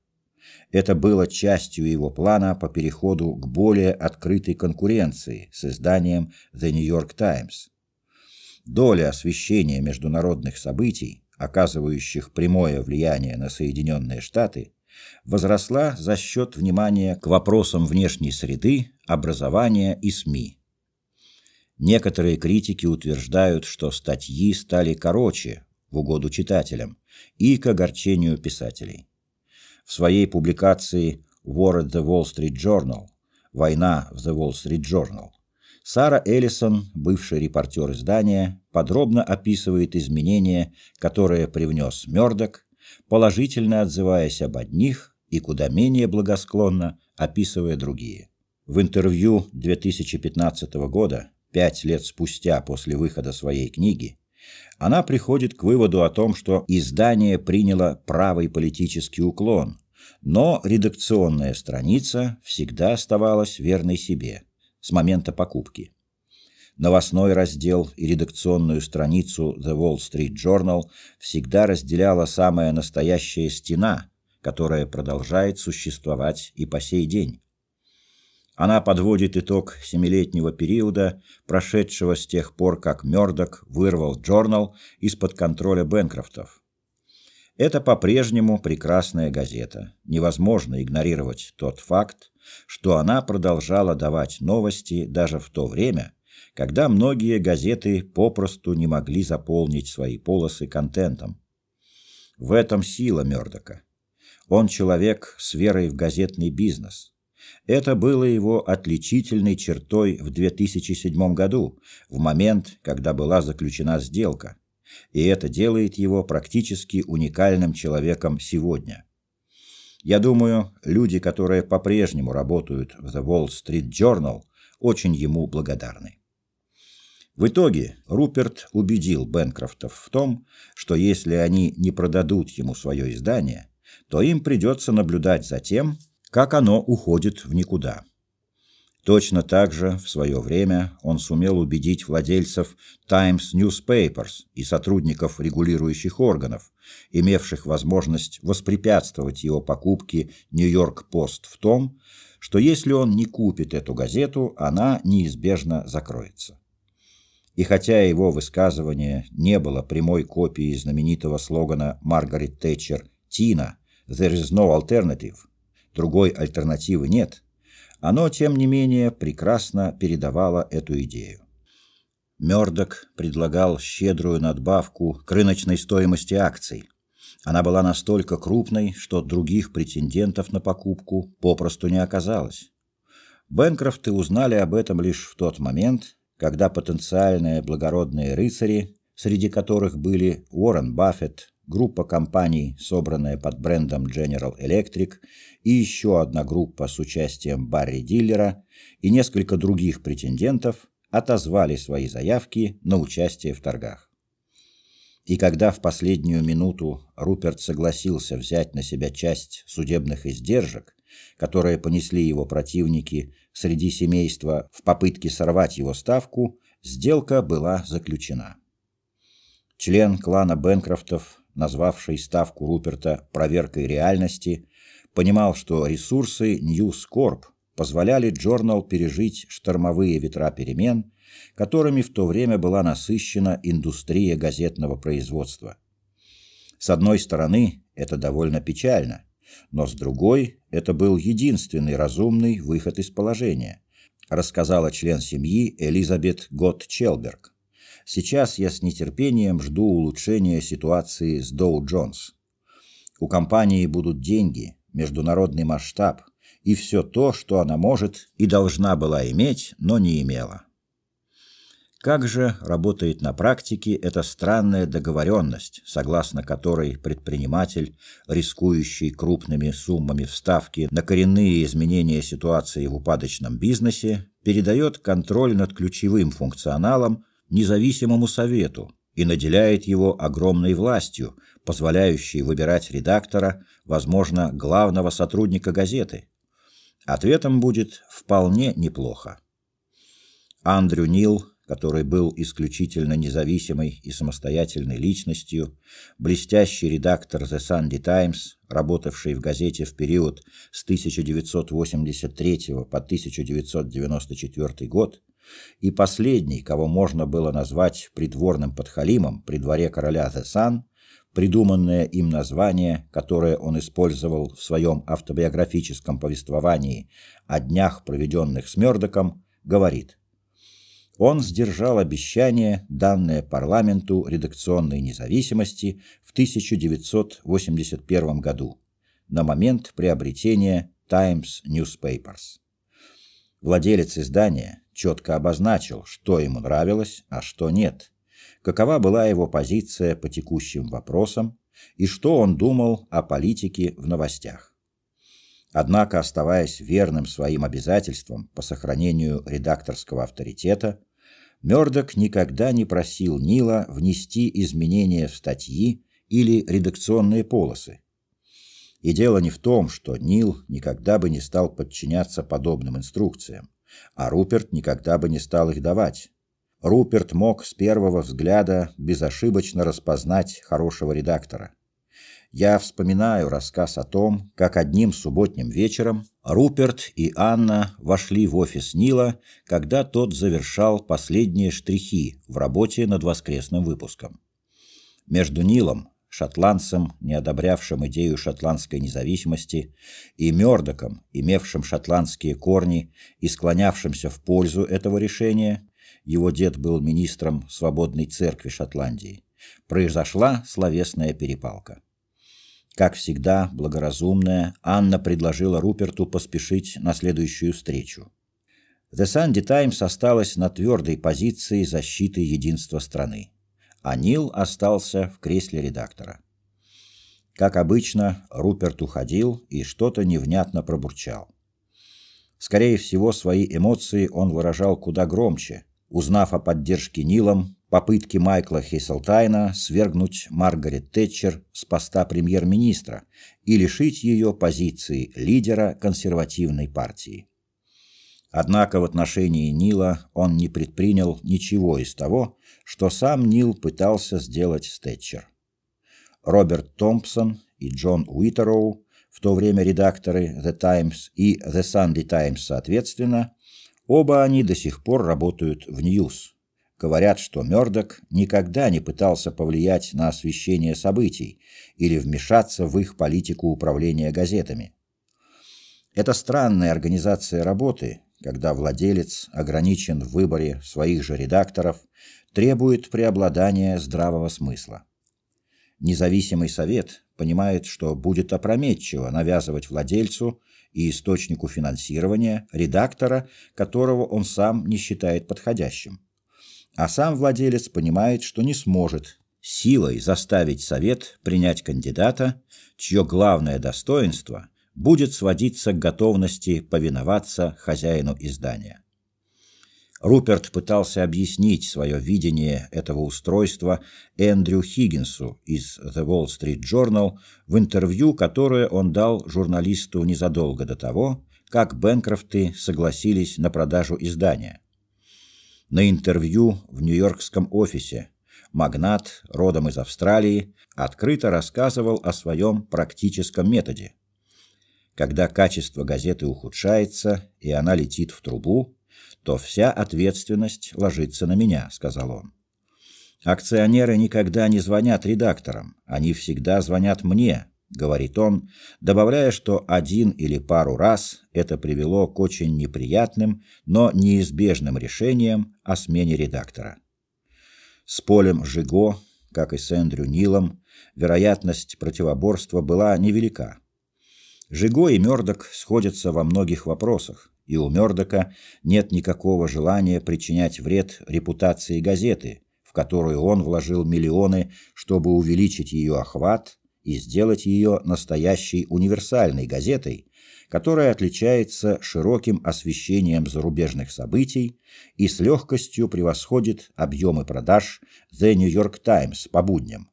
Это было частью его плана по переходу к более открытой конкуренции с изданием The New York Times. Доля освещения международных событий, оказывающих прямое влияние на Соединенные Штаты, возросла за счет внимания к вопросам внешней среды, образования и СМИ. Некоторые критики утверждают, что статьи стали короче в угоду читателям и к огорчению писателей. В своей публикации War at the Wall Street Journal «Война в The Wall Street Journal» Сара Эллисон, бывший репортер издания, подробно описывает изменения, которые привнес Мёрдок, положительно отзываясь об одних и куда менее благосклонно описывая другие. В интервью 2015 года пять лет спустя после выхода своей книги, она приходит к выводу о том, что издание приняло правый политический уклон, но редакционная страница всегда оставалась верной себе с момента покупки. Новостной раздел и редакционную страницу The Wall Street Journal всегда разделяла самая настоящая стена, которая продолжает существовать и по сей день. Она подводит итог семилетнего периода, прошедшего с тех пор, как Мёрдок вырвал Journal из-под контроля Бенкрофтов. Это по-прежнему прекрасная газета. Невозможно игнорировать тот факт, что она продолжала давать новости даже в то время, когда многие газеты попросту не могли заполнить свои полосы контентом. В этом сила Мёрдока. Он человек с верой в газетный бизнес. Это было его отличительной чертой в 2007 году, в момент, когда была заключена сделка. И это делает его практически уникальным человеком сегодня. Я думаю, люди, которые по-прежнему работают в The Wall Street Journal, очень ему благодарны. В итоге Руперт убедил Бенкрофтов в том, что если они не продадут ему свое издание, то им придется наблюдать за тем, как оно уходит в никуда. Точно так же в свое время он сумел убедить владельцев Times Newspapers и сотрудников регулирующих органов, имевших возможность воспрепятствовать его покупке New York Post в том, что если он не купит эту газету, она неизбежно закроется. И хотя его высказывание не было прямой копией знаменитого слогана Маргарет Тэтчер «Тина, there is no alternative», другой альтернативы нет, оно, тем не менее, прекрасно передавало эту идею. Мёрдок предлагал щедрую надбавку к рыночной стоимости акций. Она была настолько крупной, что других претендентов на покупку попросту не оказалось. Бенкрофты узнали об этом лишь в тот момент, когда потенциальные благородные рыцари, среди которых были Уоррен Баффет, группа компаний, собранная под брендом General Electric, и еще одна группа с участием Барри Диллера и несколько других претендентов отозвали свои заявки на участие в торгах. И когда в последнюю минуту Руперт согласился взять на себя часть судебных издержек, которые понесли его противники среди семейства в попытке сорвать его ставку, сделка была заключена. Член клана Бенкрофтов, назвавший ставку Руперта проверкой реальности, понимал, что ресурсы News Corp позволяли Journal пережить штормовые ветра перемен которыми в то время была насыщена индустрия газетного производства. С одной стороны, это довольно печально, но с другой, это был единственный разумный выход из положения, рассказала член семьи Элизабет Гот Челберг. Сейчас я с нетерпением жду улучшения ситуации с Доу Джонс. У компании будут деньги, международный масштаб и все то, что она может и должна была иметь, но не имела. Как же работает на практике эта странная договоренность, согласно которой предприниматель, рискующий крупными суммами вставки на коренные изменения ситуации в упадочном бизнесе, передает контроль над ключевым функционалом независимому совету и наделяет его огромной властью, позволяющей выбирать редактора, возможно, главного сотрудника газеты. Ответом будет вполне неплохо. Андрю Нил который был исключительно независимой и самостоятельной личностью, блестящий редактор The Sunday Times, работавший в газете в период с 1983 по 1994 год, и последний, кого можно было назвать придворным подхалимом при дворе короля The Sun, придуманное им название, которое он использовал в своем автобиографическом повествовании о днях, проведенных с Мёрдоком, говорит – он сдержал обещание, данное парламенту редакционной независимости в 1981 году, на момент приобретения Times Newspapers. Владелец издания четко обозначил, что ему нравилось, а что нет, какова была его позиция по текущим вопросам и что он думал о политике в новостях. Однако, оставаясь верным своим обязательствам по сохранению редакторского авторитета, Мёрдок никогда не просил Нила внести изменения в статьи или редакционные полосы. И дело не в том, что Нил никогда бы не стал подчиняться подобным инструкциям, а Руперт никогда бы не стал их давать. Руперт мог с первого взгляда безошибочно распознать хорошего редактора. Я вспоминаю рассказ о том, как одним субботним вечером Руперт и Анна вошли в офис Нила, когда тот завершал последние штрихи в работе над воскресным выпуском. Между Нилом, шотландцем, не одобрявшим идею шотландской независимости, и Мёрдоком, имевшим шотландские корни и склонявшимся в пользу этого решения, его дед был министром свободной церкви Шотландии, произошла словесная перепалка. Как всегда, благоразумная, Анна предложила Руперту поспешить на следующую встречу. The Sunday Times осталась на твердой позиции защиты единства страны, а Нил остался в кресле редактора. Как обычно, Руперт уходил и что-то невнятно пробурчал. Скорее всего, свои эмоции он выражал куда громче, узнав о поддержке Нилом попытки Майкла Хейселтайна свергнуть Маргарет Тэтчер с поста премьер-министра и лишить ее позиции лидера консервативной партии. Однако в отношении Нила он не предпринял ничего из того, что сам Нил пытался сделать с Тэтчер. Роберт Томпсон и Джон Уитероу, в то время редакторы The Times и The Sunday Times соответственно, оба они до сих пор работают в Ньюс. Говорят, что Мёрдок никогда не пытался повлиять на освещение событий или вмешаться в их политику управления газетами. Это странная организация работы, когда владелец ограничен в выборе своих же редакторов, требует преобладания здравого смысла. Независимый совет понимает, что будет опрометчиво навязывать владельцу и источнику финансирования редактора, которого он сам не считает подходящим а сам владелец понимает, что не сможет силой заставить совет принять кандидата, чье главное достоинство будет сводиться к готовности повиноваться хозяину издания. Руперт пытался объяснить свое видение этого устройства Эндрю Хиггинсу из The Wall Street Journal в интервью, которое он дал журналисту незадолго до того, как Бенкрофты согласились на продажу издания на интервью в нью-йоркском офисе. Магнат, родом из Австралии, открыто рассказывал о своем практическом методе. Когда качество газеты ухудшается и она летит в трубу, то вся ответственность ложится на меня, сказал он. Акционеры никогда не звонят редакторам, они всегда звонят мне, говорит он, добавляя, что один или пару раз это привело к очень неприятным, но неизбежным решениям о смене редактора. С Полем Жиго, как и с Эндрю Нилом, вероятность противоборства была невелика. Жиго и Мёрдок сходятся во многих вопросах, и у Мёрдока нет никакого желания причинять вред репутации газеты, в которую он вложил миллионы, чтобы увеличить ее охват и сделать ее настоящей универсальной газетой, которая отличается широким освещением зарубежных событий и с легкостью превосходит объемы продаж The New York Times по будням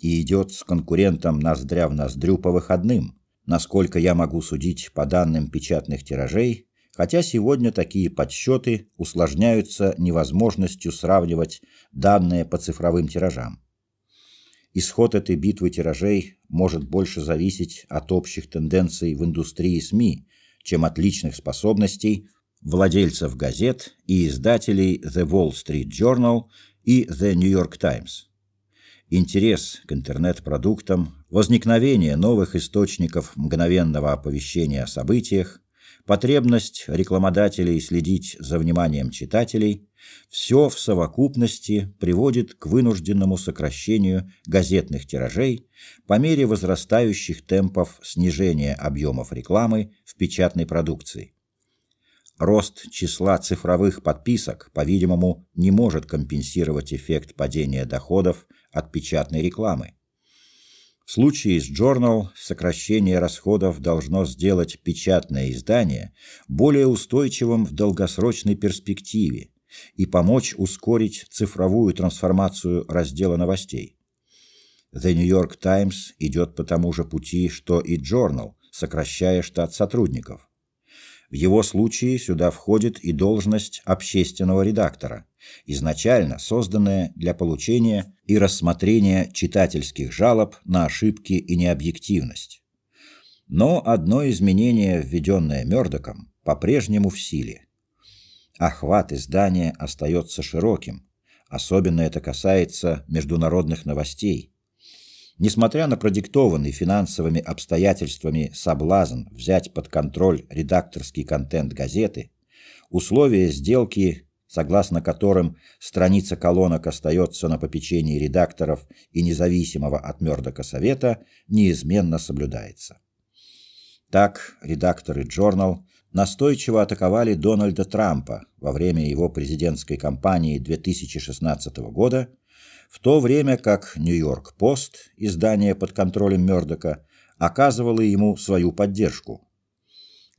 и идет с конкурентом ноздря в ноздрю по выходным, насколько я могу судить по данным печатных тиражей, хотя сегодня такие подсчеты усложняются невозможностью сравнивать данные по цифровым тиражам. Исход этой битвы тиражей может больше зависеть от общих тенденций в индустрии СМИ, чем от личных способностей владельцев газет и издателей The Wall Street Journal и The New York Times. Интерес к интернет-продуктам, возникновение новых источников мгновенного оповещения о событиях, потребность рекламодателей следить за вниманием читателей – все в совокупности приводит к вынужденному сокращению газетных тиражей по мере возрастающих темпов снижения объемов рекламы в печатной продукции. Рост числа цифровых подписок, по-видимому, не может компенсировать эффект падения доходов от печатной рекламы. В случае с Journal сокращение расходов должно сделать печатное издание более устойчивым в долгосрочной перспективе и помочь ускорить цифровую трансформацию раздела новостей. The New York Times идет по тому же пути, что и Journal, сокращая штат сотрудников. В его случае сюда входит и должность общественного редактора, изначально созданная для получения и рассмотрения читательских жалоб на ошибки и необъективность. Но одно изменение, введенное Мёрдоком, по-прежнему в силе. Охват издания остается широким, особенно это касается международных новостей – Несмотря на продиктованный финансовыми обстоятельствами соблазн взять под контроль редакторский контент газеты, условия сделки, согласно которым страница колонок остается на попечении редакторов и независимого от Мёрдока совета, неизменно соблюдается. Так редакторы Journal настойчиво атаковали Дональда Трампа во время его президентской кампании 2016 года в то время как Нью-Йорк Пост, издание под контролем Мёрдока, оказывало ему свою поддержку.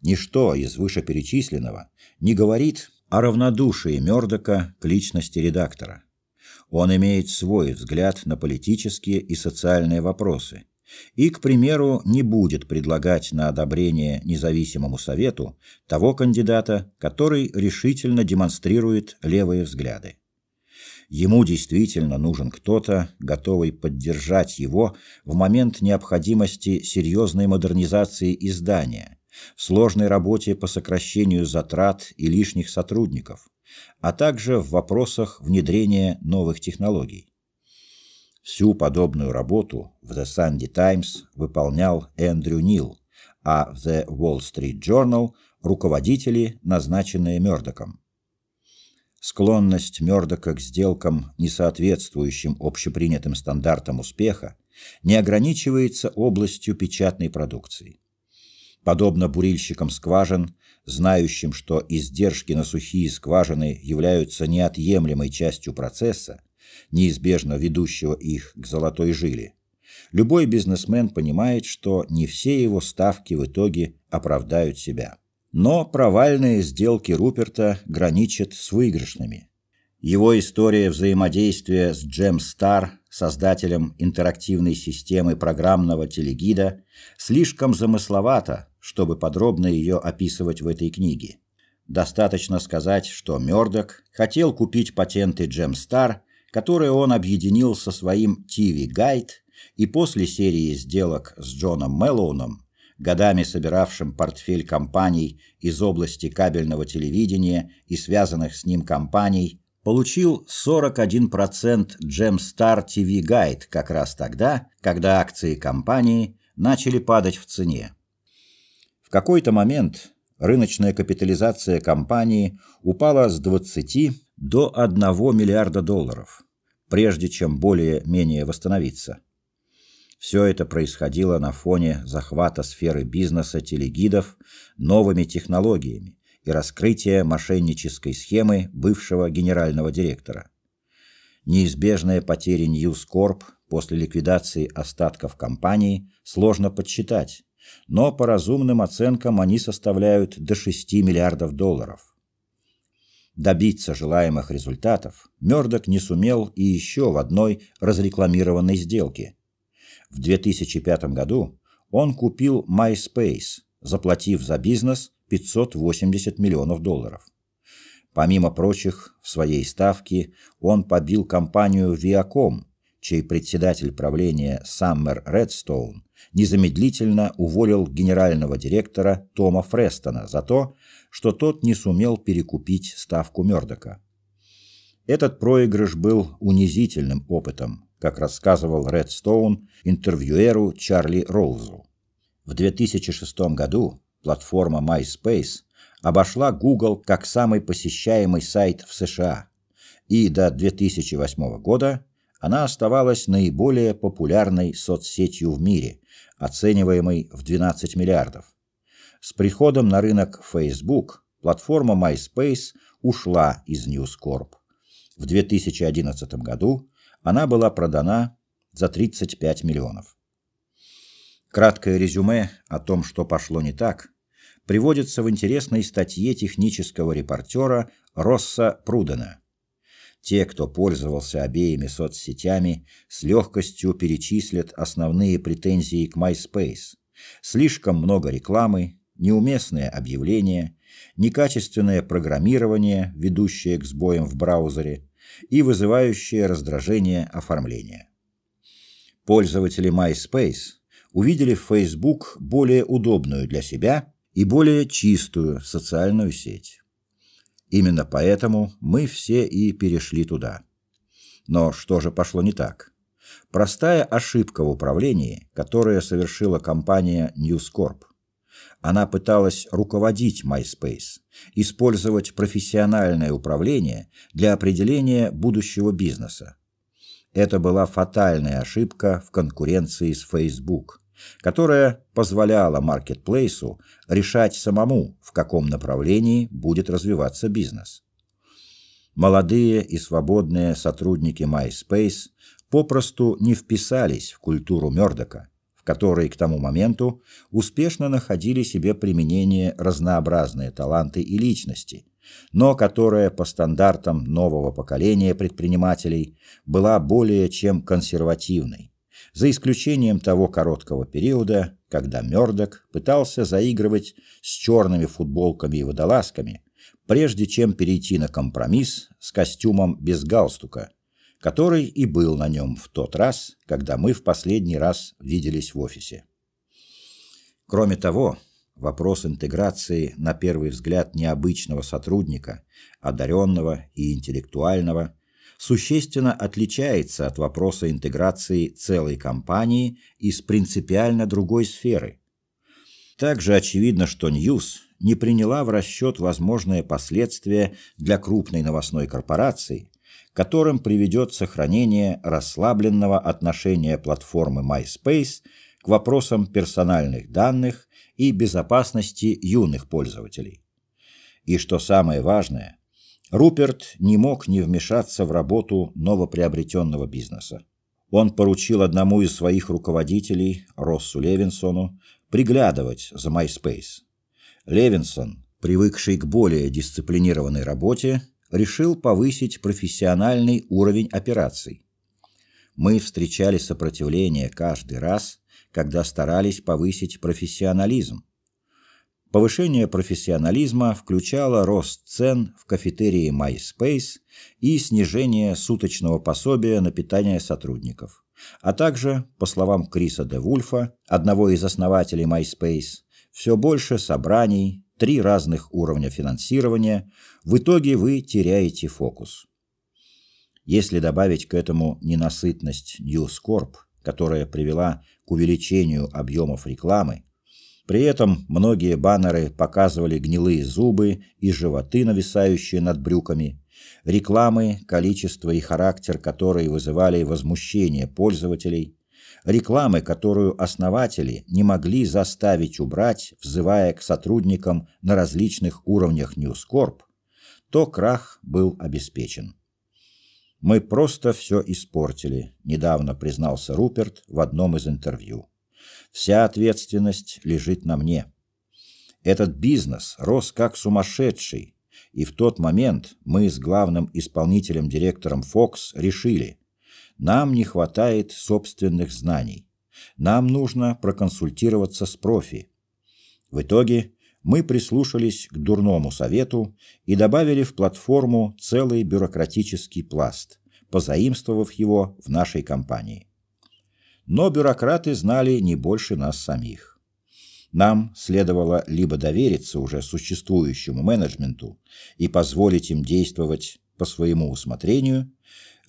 Ничто из вышеперечисленного не говорит о равнодушии Мёрдока к личности редактора. Он имеет свой взгляд на политические и социальные вопросы и, к примеру, не будет предлагать на одобрение независимому совету того кандидата, который решительно демонстрирует левые взгляды. Ему действительно нужен кто-то, готовый поддержать его в момент необходимости серьезной модернизации издания, в сложной работе по сокращению затрат и лишних сотрудников, а также в вопросах внедрения новых технологий. Всю подобную работу в The Sunday Times выполнял Эндрю Нил, а в The Wall Street Journal – руководители, назначенные Мёрдоком. Склонность Мёрдока к сделкам, не соответствующим общепринятым стандартам успеха, не ограничивается областью печатной продукции. Подобно бурильщикам скважин, знающим, что издержки на сухие скважины являются неотъемлемой частью процесса, неизбежно ведущего их к золотой жиле, любой бизнесмен понимает, что не все его ставки в итоге оправдают себя. Но провальные сделки Руперта граничат с выигрышными. Его история взаимодействия с Джем Star, создателем интерактивной системы программного телегида, слишком замысловата, чтобы подробно ее описывать в этой книге. Достаточно сказать, что Мёрдок хотел купить патенты Джем Star, которые он объединил со своим TV Guide, и после серии сделок с Джоном Мэллоуном годами собиравшим портфель компаний из области кабельного телевидения и связанных с ним компаний, получил 41% Gemstar TV Guide как раз тогда, когда акции компании начали падать в цене. В какой-то момент рыночная капитализация компании упала с 20 до 1 миллиарда долларов, прежде чем более-менее восстановиться. Все это происходило на фоне захвата сферы бизнеса телегидов новыми технологиями и раскрытия мошеннической схемы бывшего генерального директора. Неизбежные потери News Corp после ликвидации остатков компании сложно подсчитать, но по разумным оценкам они составляют до 6 миллиардов долларов. Добиться желаемых результатов Мёрдок не сумел и еще в одной разрекламированной сделке. В 2005 году он купил MySpace, заплатив за бизнес 580 миллионов долларов. Помимо прочих, в своей ставке он побил компанию Viacom, чей председатель правления Саммер Редстоун незамедлительно уволил генерального директора Тома Фрестона за то, что тот не сумел перекупить ставку Мёрдока. Этот проигрыш был унизительным опытом, как рассказывал Редстоун интервьюеру Чарли Роузу. В 2006 году платформа MySpace обошла Google как самый посещаемый сайт в США, и до 2008 года она оставалась наиболее популярной соцсетью в мире, оцениваемой в 12 миллиардов. С приходом на рынок Facebook платформа MySpace ушла из News Corp. В 2011 году она была продана за 35 миллионов. Краткое резюме о том, что пошло не так, приводится в интересной статье технического репортера Росса Прудена. Те, кто пользовался обеими соцсетями, с легкостью перечислят основные претензии к MySpace. Слишком много рекламы, неуместные объявления, некачественное программирование, ведущее к сбоям в браузере, и вызывающее раздражение оформление. Пользователи MySpace увидели в Facebook более удобную для себя и более чистую социальную сеть. Именно поэтому мы все и перешли туда. Но что же пошло не так? Простая ошибка в управлении, которая совершила компания News Corp. Она пыталась руководить MySpace, использовать профессиональное управление для определения будущего бизнеса. Это была фатальная ошибка в конкуренции с Facebook, которая позволяла маркетплейсу решать самому, в каком направлении будет развиваться бизнес. Молодые и свободные сотрудники MySpace попросту не вписались в культуру Мёрдока, в которой к тому моменту успешно находили себе применение разнообразные таланты и личности, но которая по стандартам нового поколения предпринимателей была более чем консервативной, за исключением того короткого периода, когда Мёрдок пытался заигрывать с черными футболками и водолазками, прежде чем перейти на компромисс с костюмом без галстука, который и был на нем в тот раз, когда мы в последний раз виделись в офисе. Кроме того, вопрос интеграции на первый взгляд необычного сотрудника, одаренного и интеллектуального, существенно отличается от вопроса интеграции целой компании из принципиально другой сферы. Также очевидно, что Ньюс не приняла в расчет возможные последствия для крупной новостной корпорации, которым приведет сохранение расслабленного отношения платформы MySpace к вопросам персональных данных и безопасности юных пользователей. И что самое важное, Руперт не мог не вмешаться в работу новоприобретенного бизнеса. Он поручил одному из своих руководителей, Россу Левинсону, приглядывать за MySpace. Левинсон, привыкший к более дисциплинированной работе, решил повысить профессиональный уровень операций. Мы встречали сопротивление каждый раз, когда старались повысить профессионализм. Повышение профессионализма включало рост цен в кафетерии MySpace и снижение суточного пособия на питание сотрудников, а также, по словам Криса де Вульфа, одного из основателей MySpace, все больше собраний, три разных уровня финансирования, в итоге вы теряете фокус. Если добавить к этому ненасытность News Corp, которая привела к увеличению объемов рекламы, при этом многие баннеры показывали гнилые зубы и животы, нависающие над брюками, рекламы, количество и характер которой вызывали возмущение пользователей, рекламы, которую основатели не могли заставить убрать, взывая к сотрудникам на различных уровнях Corp, то крах был обеспечен. Мы просто все испортили, недавно признался Руперт в одном из интервью. Вся ответственность лежит на мне. Этот бизнес рос как сумасшедший, и в тот момент мы с главным исполнительным директором Fox решили, нам не хватает собственных знаний. Нам нужно проконсультироваться с профи. В итоге мы прислушались к дурному совету и добавили в платформу целый бюрократический пласт, позаимствовав его в нашей компании но бюрократы знали не больше нас самих. Нам следовало либо довериться уже существующему менеджменту и позволить им действовать по своему усмотрению,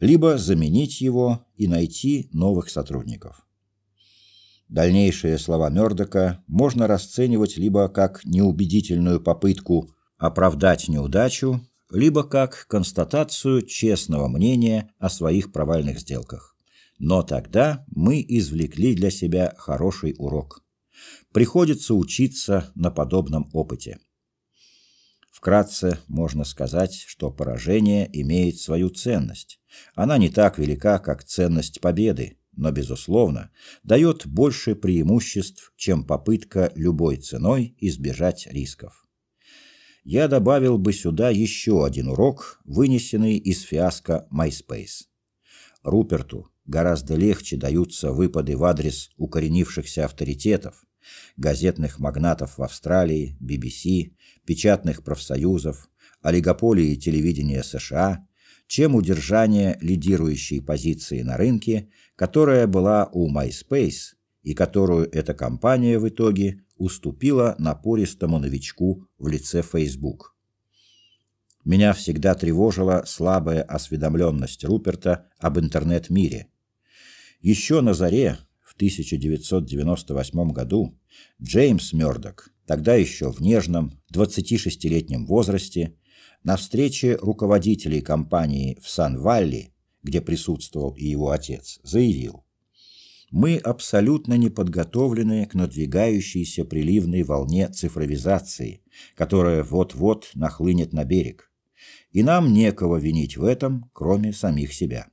либо заменить его и найти новых сотрудников. Дальнейшие слова Мёрдока можно расценивать либо как неубедительную попытку оправдать неудачу, либо как констатацию честного мнения о своих провальных сделках. Но тогда мы извлекли для себя хороший урок. Приходится учиться на подобном опыте. Вкратце можно сказать, что поражение имеет свою ценность. Она не так велика, как ценность победы, но, безусловно, дает больше преимуществ, чем попытка любой ценой избежать рисков. Я добавил бы сюда еще один урок, вынесенный из фиаско MySpace. Руперту гораздо легче даются выпады в адрес укоренившихся авторитетов, газетных магнатов в Австралии, BBC, печатных профсоюзов, олигополии телевидения США, чем удержание лидирующей позиции на рынке, которая была у MySpace и которую эта компания в итоге уступила напористому новичку в лице Facebook. Меня всегда тревожила слабая осведомленность Руперта об интернет-мире, еще на заре, 1998 году, Джеймс Мёрдок, тогда еще в нежном 26-летнем возрасте, на встрече руководителей компании в Сан-Валли, где присутствовал и его отец, заявил «Мы абсолютно не подготовлены к надвигающейся приливной волне цифровизации, которая вот-вот нахлынет на берег, и нам некого винить в этом, кроме самих себя».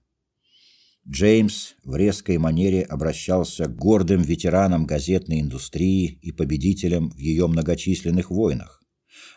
Джеймс в резкой манере обращался к гордым ветеранам газетной индустрии и победителям в ее многочисленных войнах.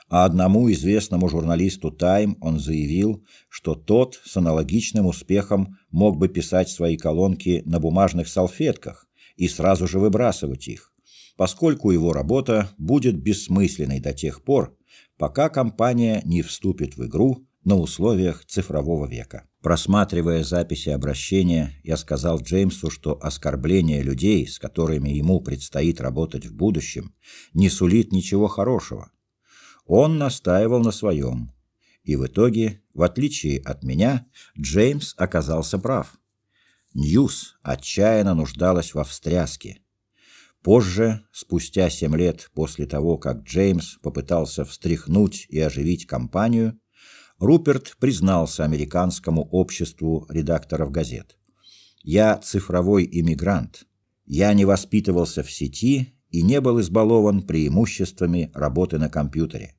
А одному известному журналисту Time он заявил, что тот с аналогичным успехом мог бы писать свои колонки на бумажных салфетках и сразу же выбрасывать их, поскольку его работа будет бессмысленной до тех пор, пока компания не вступит в игру на условиях цифрового века. Просматривая записи обращения, я сказал Джеймсу, что оскорбление людей, с которыми ему предстоит работать в будущем, не сулит ничего хорошего. Он настаивал на своем. И в итоге, в отличие от меня, Джеймс оказался прав. News отчаянно нуждалась во встряске. Позже, спустя семь лет после того, как Джеймс попытался встряхнуть и оживить компанию, Руперт признался американскому обществу редакторов газет. «Я цифровой иммигрант. Я не воспитывался в сети и не был избалован преимуществами работы на компьютере.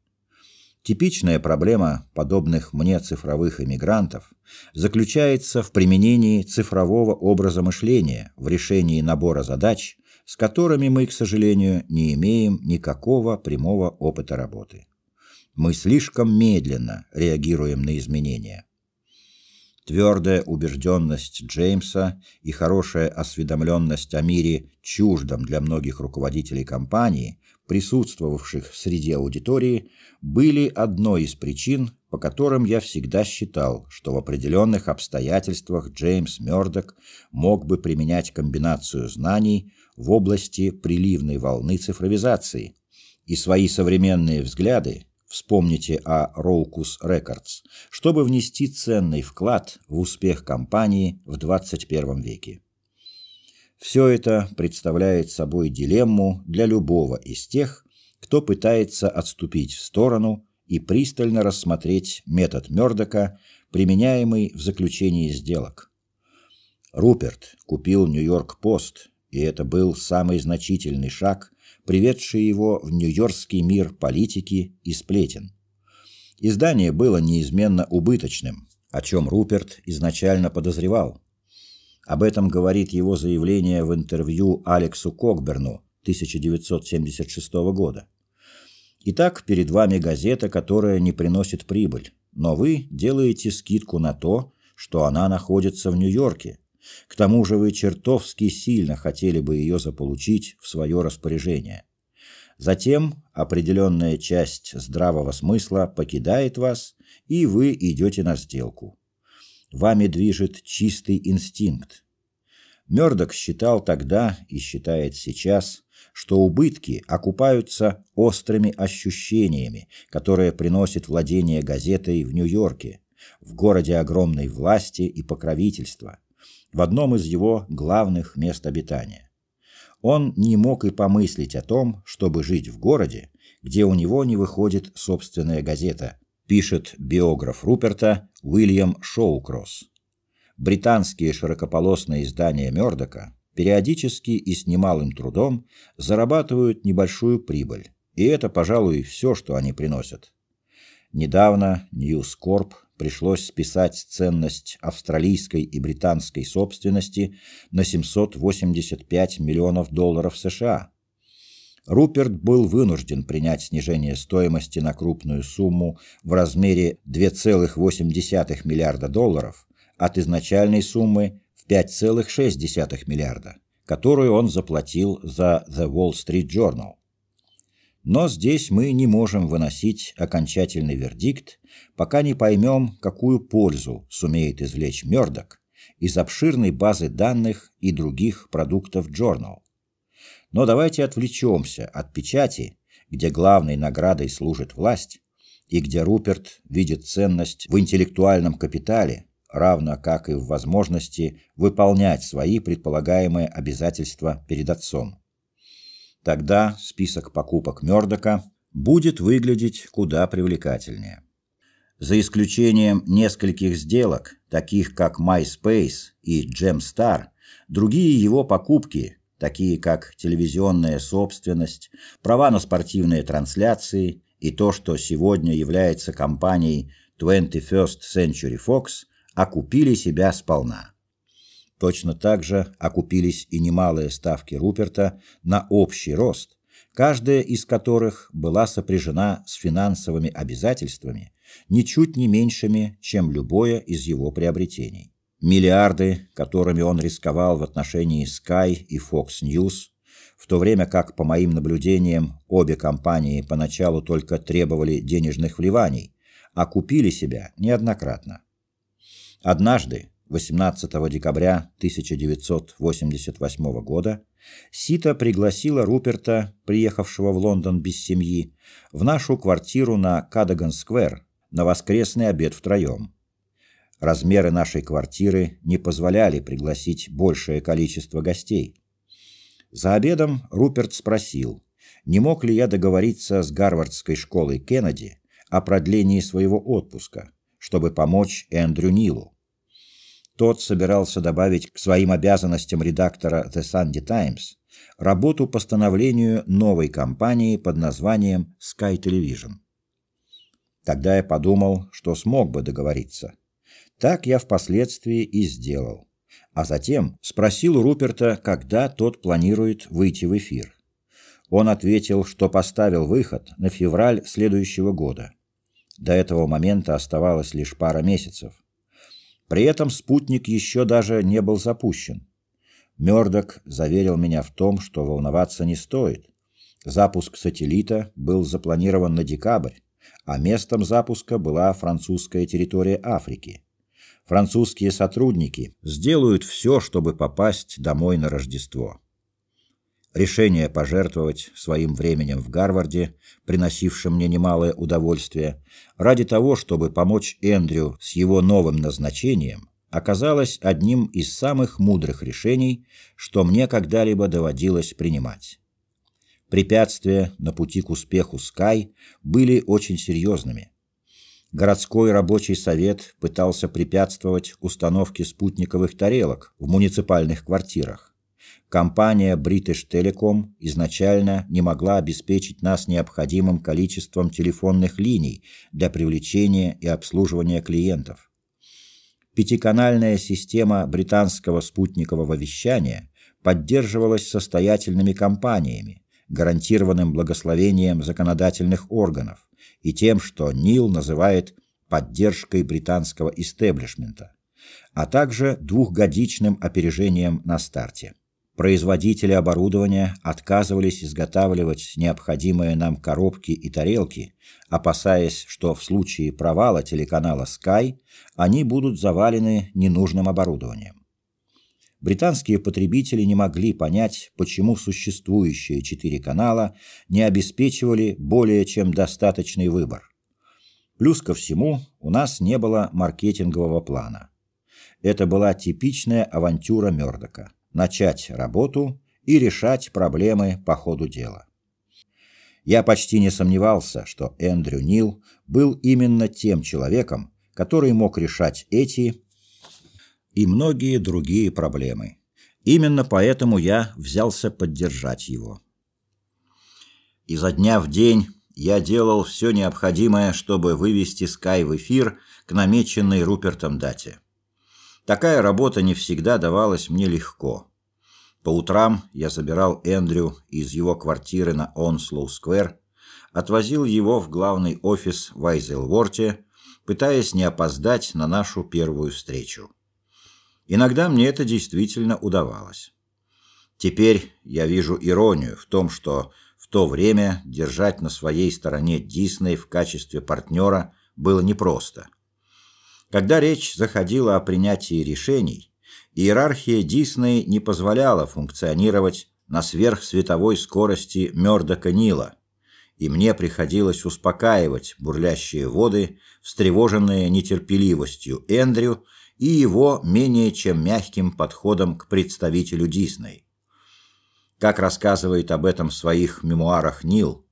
Типичная проблема подобных мне цифровых иммигрантов заключается в применении цифрового образа мышления в решении набора задач, с которыми мы, к сожалению, не имеем никакого прямого опыта работы. Мы слишком медленно реагируем на изменения. Твердая убежденность Джеймса и хорошая осведомленность о мире, чуждом для многих руководителей компании, присутствовавших среди аудитории, были одной из причин, по которым я всегда считал, что в определенных обстоятельствах Джеймс Мёрдок мог бы применять комбинацию знаний в области приливной волны цифровизации и свои современные взгляды Вспомните о Raucus Records, чтобы внести ценный вклад в успех компании в 21 веке. Все это представляет собой дилемму для любого из тех, кто пытается отступить в сторону и пристально рассмотреть метод Мёрдока, применяемый в заключении сделок. Руперт купил Нью-Йорк-Пост, и это был самый значительный шаг приведший его в нью-йоркский мир политики и сплетен. Издание было неизменно убыточным, о чем Руперт изначально подозревал. Об этом говорит его заявление в интервью Алексу Кокберну 1976 года. Итак, перед вами газета, которая не приносит прибыль, но вы делаете скидку на то, что она находится в Нью-Йорке, к тому же вы чертовски сильно хотели бы ее заполучить в свое распоряжение. Затем определенная часть здравого смысла покидает вас, и вы идете на сделку. Вами движет чистый инстинкт. Мёрдок считал тогда и считает сейчас, что убытки окупаются острыми ощущениями, которые приносит владение газетой в Нью-Йорке, в городе огромной власти и покровительства – в одном из его главных мест обитания. Он не мог и помыслить о том, чтобы жить в городе, где у него не выходит собственная газета, пишет биограф Руперта Уильям Шоукросс. Британские широкополосные издания Мёрдока периодически и с немалым трудом зарабатывают небольшую прибыль, и это, пожалуй, все, что они приносят. Недавно News Corp пришлось списать ценность австралийской и британской собственности на 785 миллионов долларов США. Руперт был вынужден принять снижение стоимости на крупную сумму в размере 2,8 миллиарда долларов от изначальной суммы в 5,6 миллиарда, которую он заплатил за The Wall Street Journal. Но здесь мы не можем выносить окончательный вердикт, пока не поймем, какую пользу сумеет извлечь Мёрдок из обширной базы данных и других продуктов Journal. Но давайте отвлечемся от печати, где главной наградой служит власть, и где Руперт видит ценность в интеллектуальном капитале, равно как и в возможности выполнять свои предполагаемые обязательства перед отцом. Тогда список покупок Мёрдока будет выглядеть куда привлекательнее. За исключением нескольких сделок, таких как MySpace и Gemstar, другие его покупки, такие как телевизионная собственность, права на спортивные трансляции и то, что сегодня является компанией 21st Century Fox, окупили себя сполна. Точно так же окупились и немалые ставки Руперта на общий рост, каждая из которых была сопряжена с финансовыми обязательствами, ничуть не меньшими, чем любое из его приобретений. Миллиарды, которыми он рисковал в отношении Sky и Fox News, в то время как, по моим наблюдениям, обе компании поначалу только требовали денежных вливаний, окупили себя неоднократно. Однажды, 18 декабря 1988 года Сита пригласила Руперта, приехавшего в Лондон без семьи, в нашу квартиру на Кадаган-сквер на воскресный обед втроем. Размеры нашей квартиры не позволяли пригласить большее количество гостей. За обедом Руперт спросил, не мог ли я договориться с Гарвардской школой Кеннеди о продлении своего отпуска, чтобы помочь Эндрю Нилу. Тот собирался добавить к своим обязанностям редактора The Sunday Times работу по становлению новой компании под названием Sky Television. Тогда я подумал, что смог бы договориться. Так я впоследствии и сделал. А затем спросил Руперта, когда тот планирует выйти в эфир. Он ответил, что поставил выход на февраль следующего года. До этого момента оставалось лишь пара месяцев. При этом спутник еще даже не был запущен. Мёрдок заверил меня в том, что волноваться не стоит. Запуск сателлита был запланирован на декабрь, а местом запуска была французская территория Африки. Французские сотрудники сделают все, чтобы попасть домой на Рождество. Решение пожертвовать своим временем в Гарварде, приносившим мне немалое удовольствие, ради того, чтобы помочь Эндрю с его новым назначением, оказалось одним из самых мудрых решений, что мне когда-либо доводилось принимать. Препятствия на пути к успеху Sky были очень серьезными. Городской рабочий совет пытался препятствовать установке спутниковых тарелок в муниципальных квартирах Компания British Telecom изначально не могла обеспечить нас необходимым количеством телефонных линий для привлечения и обслуживания клиентов. Пятиканальная система британского спутникового вещания поддерживалась состоятельными компаниями, гарантированным благословением законодательных органов и тем, что Нил называет поддержкой британского истеблишмента, а также двухгодичным опережением на старте. Производители оборудования отказывались изготавливать необходимые нам коробки и тарелки, опасаясь, что в случае провала телеканала Sky они будут завалены ненужным оборудованием. Британские потребители не могли понять, почему существующие четыре канала не обеспечивали более чем достаточный выбор. Плюс ко всему, у нас не было маркетингового плана. Это была типичная авантюра Мёрдока начать работу и решать проблемы по ходу дела. Я почти не сомневался, что Эндрю Нил был именно тем человеком, который мог решать эти и многие другие проблемы. Именно поэтому я взялся поддержать его. Изо дня в день я делал все необходимое, чтобы вывести Sky в эфир к намеченной Рупертом дате. Такая работа не всегда давалась мне легко. По утрам я забирал Эндрю из его квартиры на Онслоу-сквер, отвозил его в главный офис в Айзелворте, пытаясь не опоздать на нашу первую встречу. Иногда мне это действительно удавалось. Теперь я вижу иронию в том, что в то время держать на своей стороне Дисней в качестве партнера было непросто – когда речь заходила о принятии решений, иерархия Дисней не позволяла функционировать на сверхсветовой скорости Мёрдока Нила, и мне приходилось успокаивать бурлящие воды, встревоженные нетерпеливостью Эндрю и его менее чем мягким подходом к представителю Дисней. Как рассказывает об этом в своих мемуарах Нил,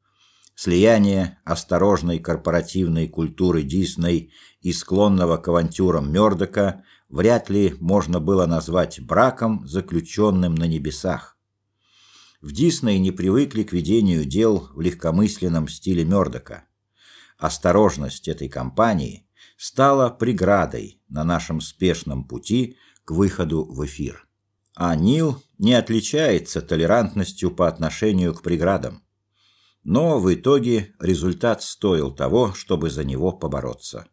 слияние осторожной корпоративной культуры Дисней и склонного к авантюрам Мёрдока вряд ли можно было назвать браком, заключенным на небесах. В Дисней не привыкли к ведению дел в легкомысленном стиле Мёрдока. Осторожность этой компании стала преградой на нашем спешном пути к выходу в эфир. А Нил не отличается толерантностью по отношению к преградам но в итоге результат стоил того, чтобы за него побороться.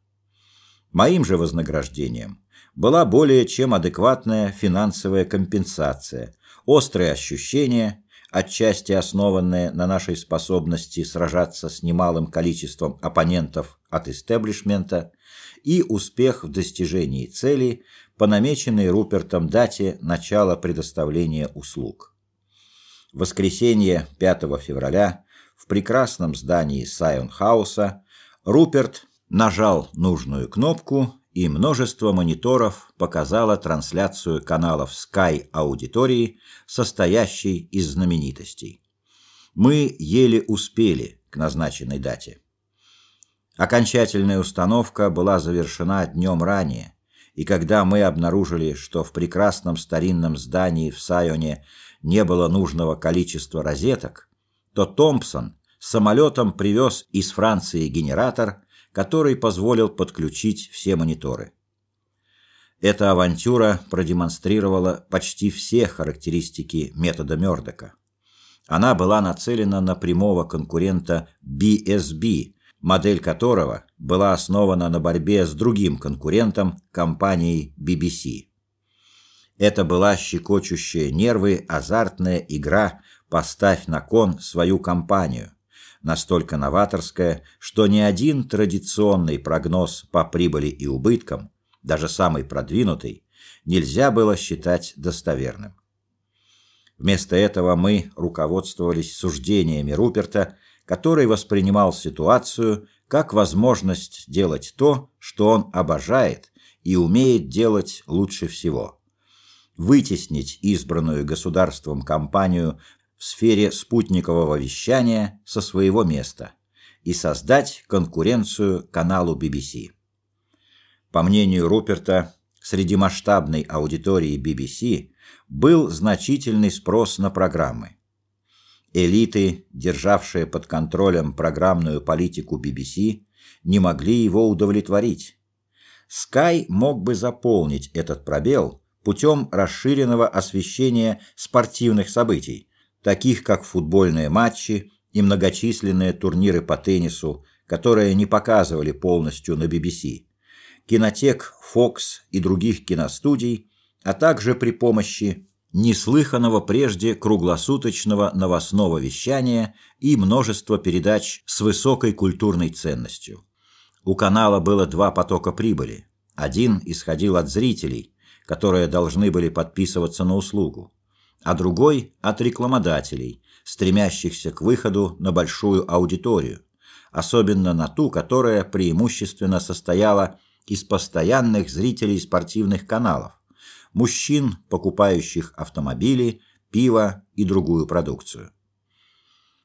Моим же вознаграждением была более чем адекватная финансовая компенсация, острые ощущения, отчасти основанные на нашей способности сражаться с немалым количеством оппонентов от истеблишмента, и успех в достижении цели по намеченной Рупертом дате начала предоставления услуг. В воскресенье 5 февраля в прекрасном здании Сайон-хауса, Руперт нажал нужную кнопку, и множество мониторов показало трансляцию каналов Sky аудитории, состоящей из знаменитостей. Мы еле успели к назначенной дате. Окончательная установка была завершена днем ранее, и когда мы обнаружили, что в прекрасном старинном здании в Сайоне не было нужного количества розеток, то Томпсон самолетом привез из Франции генератор, который позволил подключить все мониторы. Эта авантюра продемонстрировала почти все характеристики метода Мёрдока. Она была нацелена на прямого конкурента BSB, модель которого была основана на борьбе с другим конкурентом, компанией BBC. Это была щекочущая нервы азартная игра «Поставь на кон свою компанию», настолько новаторская, что ни один традиционный прогноз по прибыли и убыткам, даже самый продвинутый, нельзя было считать достоверным. Вместо этого мы руководствовались суждениями Руперта, который воспринимал ситуацию как возможность делать то, что он обожает и умеет делать лучше всего. Вытеснить избранную государством компанию в сфере спутникового вещания со своего места и создать конкуренцию каналу BBC. По мнению Руперта, среди масштабной аудитории BBC был значительный спрос на программы. Элиты, державшие под контролем программную политику BBC, не могли его удовлетворить. Sky мог бы заполнить этот пробел путем расширенного освещения спортивных событий, таких как футбольные матчи и многочисленные турниры по теннису, которые не показывали полностью на BBC кинотек Fox и других киностудий, а также при помощи неслыханного прежде круглосуточного новостного вещания и множества передач с высокой культурной ценностью. У канала было два потока прибыли. Один исходил от зрителей, которые должны были подписываться на услугу, а другой от рекламодателей, стремящихся к выходу на большую аудиторию, особенно на ту, которая преимущественно состояла из постоянных зрителей спортивных каналов, мужчин, покупающих автомобили, пиво и другую продукцию.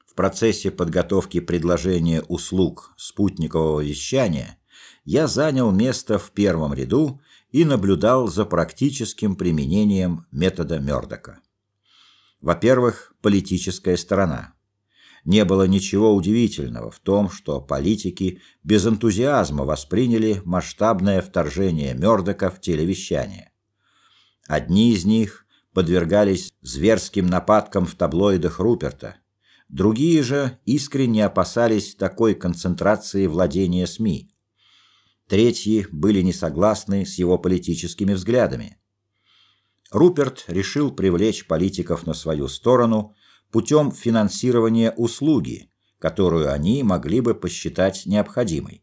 В процессе подготовки предложения услуг спутникового вещания я занял место в первом ряду и наблюдал за практическим применением метода Мёрдока. Во-первых, политическая сторона не было ничего удивительного в том, что политики без энтузиазма восприняли масштабное вторжение Мёрдока в телевещание. Одни из них подвергались зверским нападкам в таблоидах Руперта, другие же искренне опасались такой концентрации владения СМИ. Третьи были не согласны с его политическими взглядами. Руперт решил привлечь политиков на свою сторону путем финансирования услуги, которую они могли бы посчитать необходимой.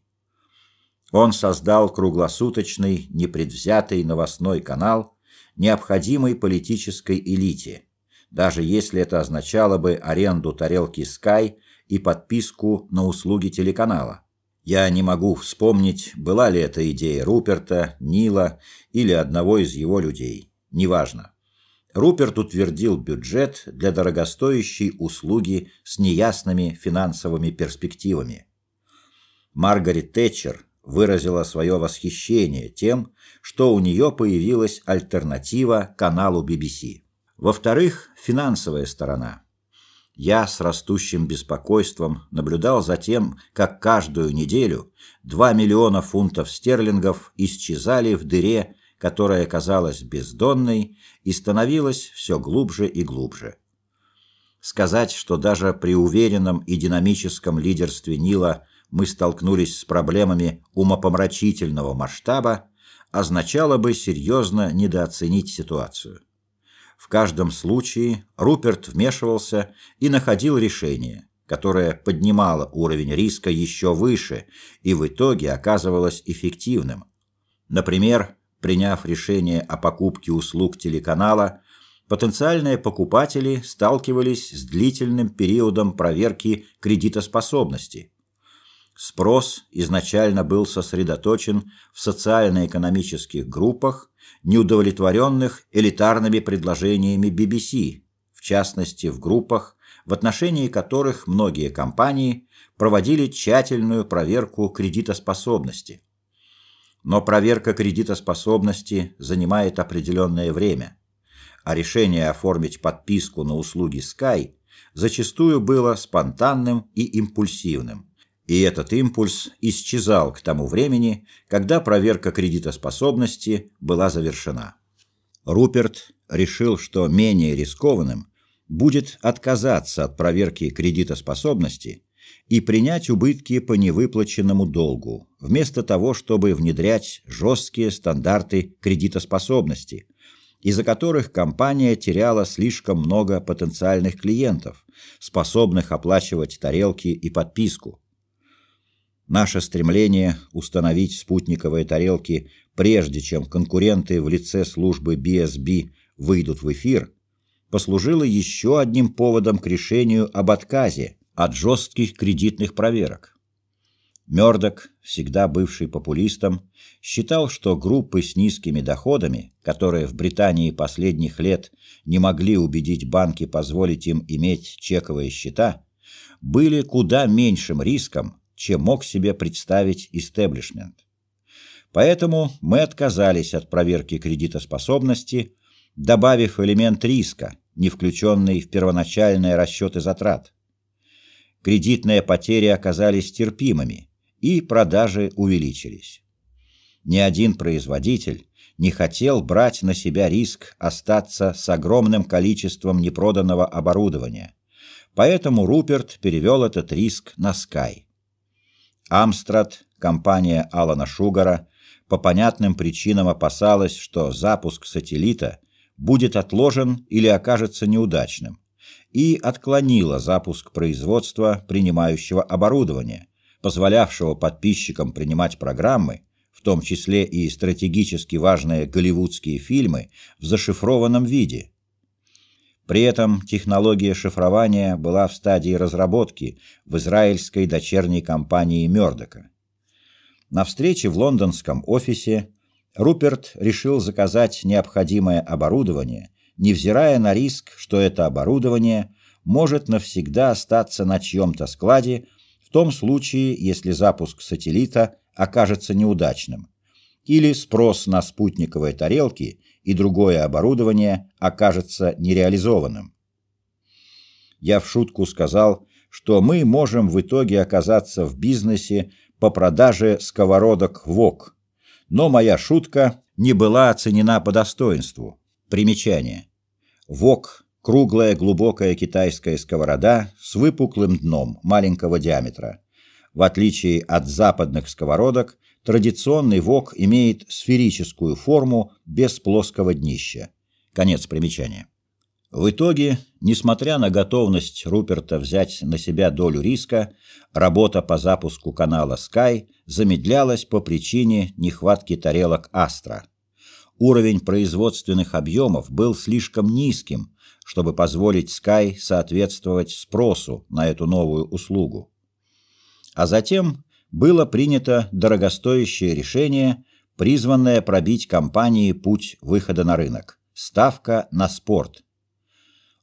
Он создал круглосуточный, непредвзятый новостной канал, необходимый политической элите, даже если это означало бы аренду тарелки Sky и подписку на услуги телеканала. Я не могу вспомнить, была ли это идея Руперта, Нила или одного из его людей. Неважно. Руперт утвердил бюджет для дорогостоящей услуги с неясными финансовыми перспективами. Маргарет Тэтчер выразила свое восхищение тем, что у нее появилась альтернатива каналу BBC. Во-вторых, финансовая сторона. Я с растущим беспокойством наблюдал за тем, как каждую неделю 2 миллиона фунтов стерлингов исчезали в дыре которая казалась бездонной и становилась все глубже и глубже. Сказать, что даже при уверенном и динамическом лидерстве Нила мы столкнулись с проблемами умопомрачительного масштаба, означало бы серьезно недооценить ситуацию. В каждом случае Руперт вмешивался и находил решение, которое поднимало уровень риска еще выше и в итоге оказывалось эффективным. Например, Приняв решение о покупке услуг телеканала, потенциальные покупатели сталкивались с длительным периодом проверки кредитоспособности. Спрос изначально был сосредоточен в социально-экономических группах, неудовлетворенных элитарными предложениями BBC, в частности в группах, в отношении которых многие компании проводили тщательную проверку кредитоспособности но проверка кредитоспособности занимает определенное время, а решение оформить подписку на услуги Sky зачастую было спонтанным и импульсивным. И этот импульс исчезал к тому времени, когда проверка кредитоспособности была завершена. Руперт решил, что менее рискованным будет отказаться от проверки кредитоспособности и принять убытки по невыплаченному долгу, вместо того, чтобы внедрять жесткие стандарты кредитоспособности, из-за которых компания теряла слишком много потенциальных клиентов, способных оплачивать тарелки и подписку. Наше стремление установить спутниковые тарелки прежде чем конкуренты в лице службы BSB выйдут в эфир, послужило еще одним поводом к решению об отказе от жестких кредитных проверок. Мёрдок, всегда бывший популистом, считал, что группы с низкими доходами, которые в Британии последних лет не могли убедить банки позволить им иметь чековые счета, были куда меньшим риском, чем мог себе представить истеблишмент. Поэтому мы отказались от проверки кредитоспособности, добавив элемент риска, не включенный в первоначальные расчеты затрат. Кредитные потери оказались терпимыми, и продажи увеличились. Ни один производитель не хотел брать на себя риск остаться с огромным количеством непроданного оборудования, поэтому Руперт перевел этот риск на Sky. Амстрад, компания Алана Шугара, по понятным причинам опасалась, что запуск сателлита будет отложен или окажется неудачным, и отклонила запуск производства принимающего оборудования, позволявшего подписчикам принимать программы, в том числе и стратегически важные голливудские фильмы, в зашифрованном виде, при этом технология шифрования была в стадии разработки в израильской дочерней компании Мёрдока. На встрече в лондонском офисе Руперт решил заказать необходимое оборудование, невзирая на риск, что это оборудование может навсегда остаться на чьем-то складе в том случае, если запуск сателлита окажется неудачным, или спрос на спутниковые тарелки и другое оборудование окажется нереализованным. Я в шутку сказал, что мы можем в итоге оказаться в бизнесе по продаже сковородок ВОК, но моя шутка не была оценена по достоинству. Примечание. ВОК – круглая глубокая китайская сковорода с выпуклым дном маленького диаметра. В отличие от западных сковородок, традиционный вок имеет сферическую форму без плоского днища. Конец примечания. В итоге, несмотря на готовность Руперта взять на себя долю риска, работа по запуску канала Sky замедлялась по причине нехватки тарелок Astra. Уровень производственных объемов был слишком низким, чтобы позволить Sky соответствовать спросу на эту новую услугу. А затем было принято дорогостоящее решение, призванное пробить компании путь выхода на рынок – ставка на спорт.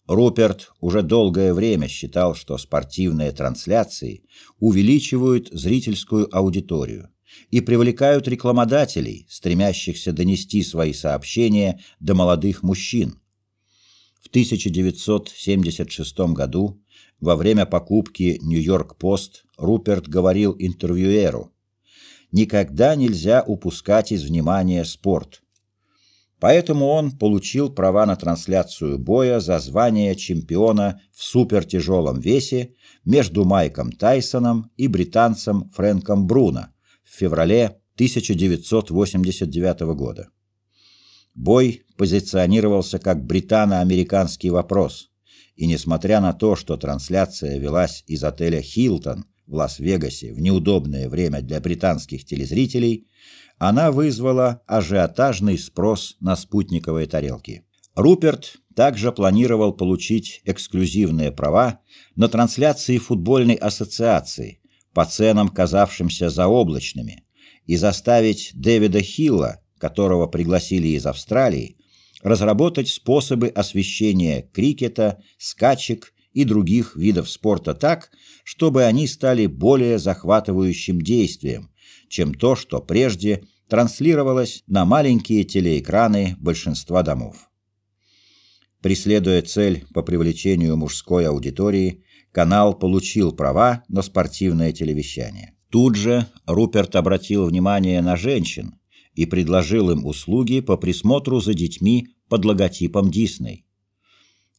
Руперт уже долгое время считал, что спортивные трансляции увеличивают зрительскую аудиторию и привлекают рекламодателей, стремящихся донести свои сообщения до молодых мужчин. В 1976 году во время покупки «Нью-Йорк-Пост» Руперт говорил интервьюеру «Никогда нельзя упускать из внимания спорт». Поэтому он получил права на трансляцию боя за звание чемпиона в супертяжелом весе между Майком Тайсоном и британцем Фрэнком Бруно в феврале 1989 года. Бой позиционировался как британо-американский вопрос, и несмотря на то, что трансляция велась из отеля «Хилтон» в Лас-Вегасе в неудобное время для британских телезрителей, она вызвала ажиотажный спрос на спутниковые тарелки. Руперт также планировал получить эксклюзивные права на трансляции футбольной ассоциации по ценам, казавшимся заоблачными, и заставить Дэвида Хилла, которого пригласили из Австралии, разработать способы освещения крикета, скачек и других видов спорта так, чтобы они стали более захватывающим действием, чем то, что прежде транслировалось на маленькие телеэкраны большинства домов. Преследуя цель по привлечению мужской аудитории, канал получил права на спортивное телевещание. Тут же Руперт обратил внимание на женщин, и предложил им услуги по присмотру за детьми под логотипом Дисней.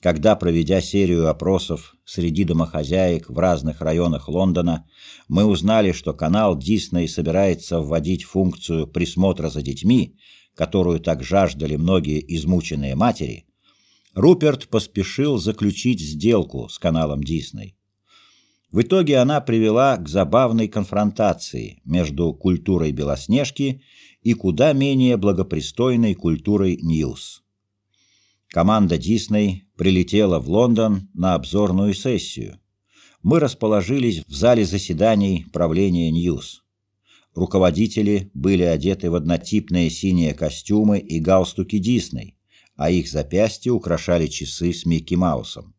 когда, проведя серию опросов среди домохозяек в разных районах Лондона, мы узнали, что канал Дисней собирается вводить функцию присмотра за детьми, которую так жаждали многие измученные матери, Руперт поспешил заключить сделку с каналом Дисней. В итоге она привела к забавной конфронтации между культурой Белоснежки и куда менее благопристойной культурой News. Команда Дисней прилетела в Лондон на обзорную сессию. Мы расположились в зале заседаний правления News. Руководители были одеты в однотипные синие костюмы и галстуки Дисней, а их запястья украшали часы с Микки Маусом.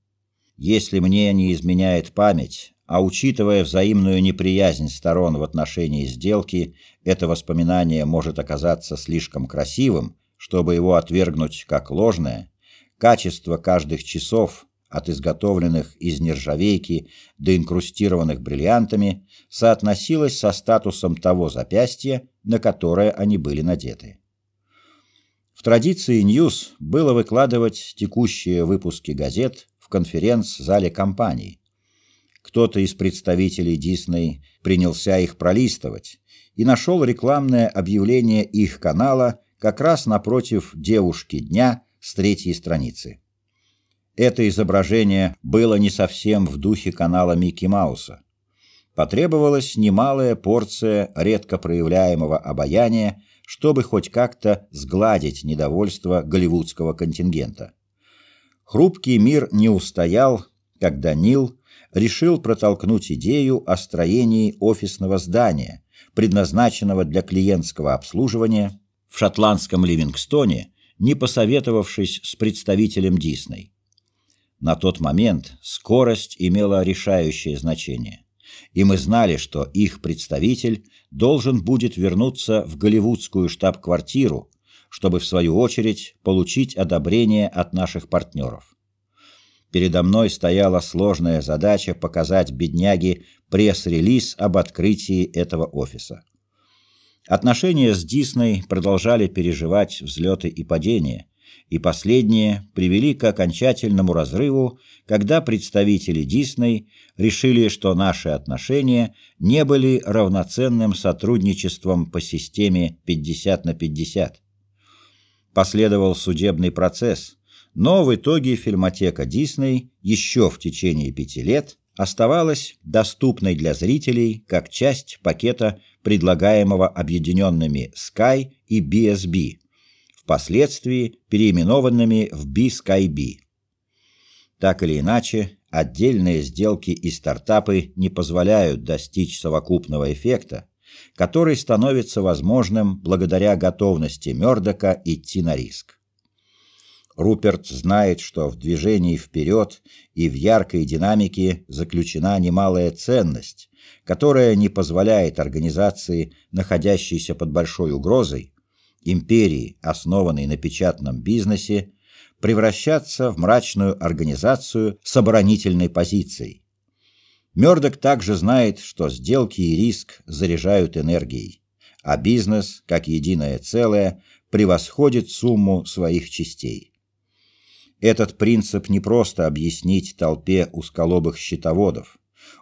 Если мне не изменяет память, а учитывая взаимную неприязнь сторон в отношении сделки, это воспоминание может оказаться слишком красивым, чтобы его отвергнуть как ложное, качество каждых часов, от изготовленных из нержавейки до инкрустированных бриллиантами, соотносилось со статусом того запястья, на которое они были надеты. В традиции News было выкладывать текущие выпуски газет в конференц-зале компании, кто-то из представителей Дисней принялся их пролистывать и нашел рекламное объявление их канала как раз напротив «Девушки дня» с третьей страницы. Это изображение было не совсем в духе канала Микки Мауса. Потребовалась немалая порция редко проявляемого обаяния, чтобы хоть как-то сгладить недовольство голливудского контингента. Хрупкий мир не устоял, когда Нил решил протолкнуть идею о строении офисного здания, предназначенного для клиентского обслуживания в шотландском Ливингстоне, не посоветовавшись с представителем Дисней. На тот момент скорость имела решающее значение, и мы знали, что их представитель должен будет вернуться в голливудскую штаб-квартиру, чтобы в свою очередь получить одобрение от наших партнеров. Передо мной стояла сложная задача показать бедняге пресс-релиз об открытии этого офиса. Отношения с Дисней продолжали переживать взлеты и падения, и последние привели к окончательному разрыву, когда представители Дисней решили, что наши отношения не были равноценным сотрудничеством по системе 50 на 50. Последовал судебный процесс – но в итоге фильмотека Дисней еще в течение пяти лет оставалась доступной для зрителей как часть пакета, предлагаемого объединенными Sky и BSB, впоследствии переименованными в BSkyB. Так или иначе, отдельные сделки и стартапы не позволяют достичь совокупного эффекта, который становится возможным благодаря готовности Мёрдока идти на риск. Руперт знает, что в движении вперед и в яркой динамике заключена немалая ценность, которая не позволяет организации, находящейся под большой угрозой, империи, основанной на печатном бизнесе, превращаться в мрачную организацию с оборонительной позицией. Мёрдок также знает, что сделки и риск заряжают энергией, а бизнес, как единое целое, превосходит сумму своих частей. Этот принцип не просто объяснить толпе узколобых счетоводов.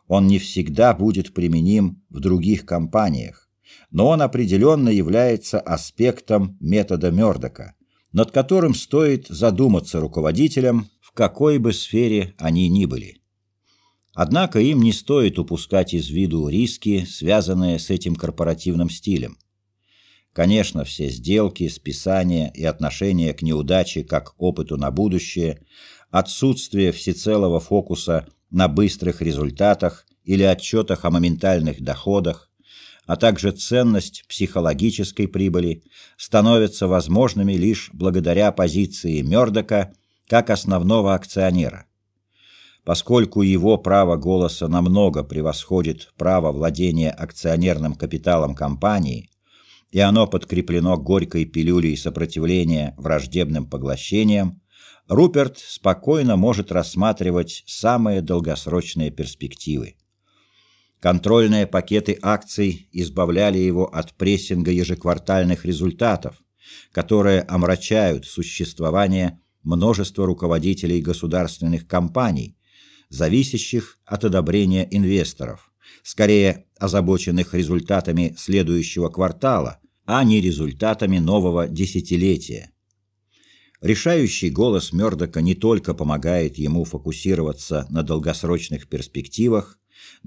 Он не всегда будет применим в других компаниях, но он определенно является аспектом метода Мёрдока, над которым стоит задуматься руководителям, в какой бы сфере они ни были. Однако им не стоит упускать из виду риски, связанные с этим корпоративным стилем. Конечно, все сделки, списания и отношения к неудаче как опыту на будущее, отсутствие всецелого фокуса на быстрых результатах или отчетах о моментальных доходах, а также ценность психологической прибыли становятся возможными лишь благодаря позиции Мёрдока как основного акционера. Поскольку его право голоса намного превосходит право владения акционерным капиталом компании – и оно подкреплено горькой пилюлей сопротивления враждебным поглощениям, Руперт спокойно может рассматривать самые долгосрочные перспективы. Контрольные пакеты акций избавляли его от прессинга ежеквартальных результатов, которые омрачают существование множество руководителей государственных компаний, зависящих от одобрения инвесторов, скорее озабоченных результатами следующего квартала, а не результатами нового десятилетия. Решающий голос Мёрдока не только помогает ему фокусироваться на долгосрочных перспективах,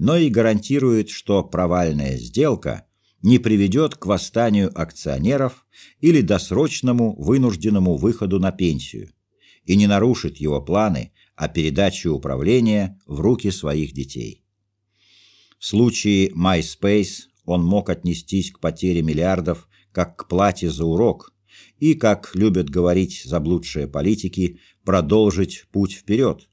но и гарантирует, что провальная сделка не приведет к восстанию акционеров или досрочному вынужденному выходу на пенсию и не нарушит его планы о передаче управления в руки своих детей. В случае MySpace он мог отнестись к потере миллиардов как к плате за урок и, как любят говорить заблудшие политики, продолжить путь вперед.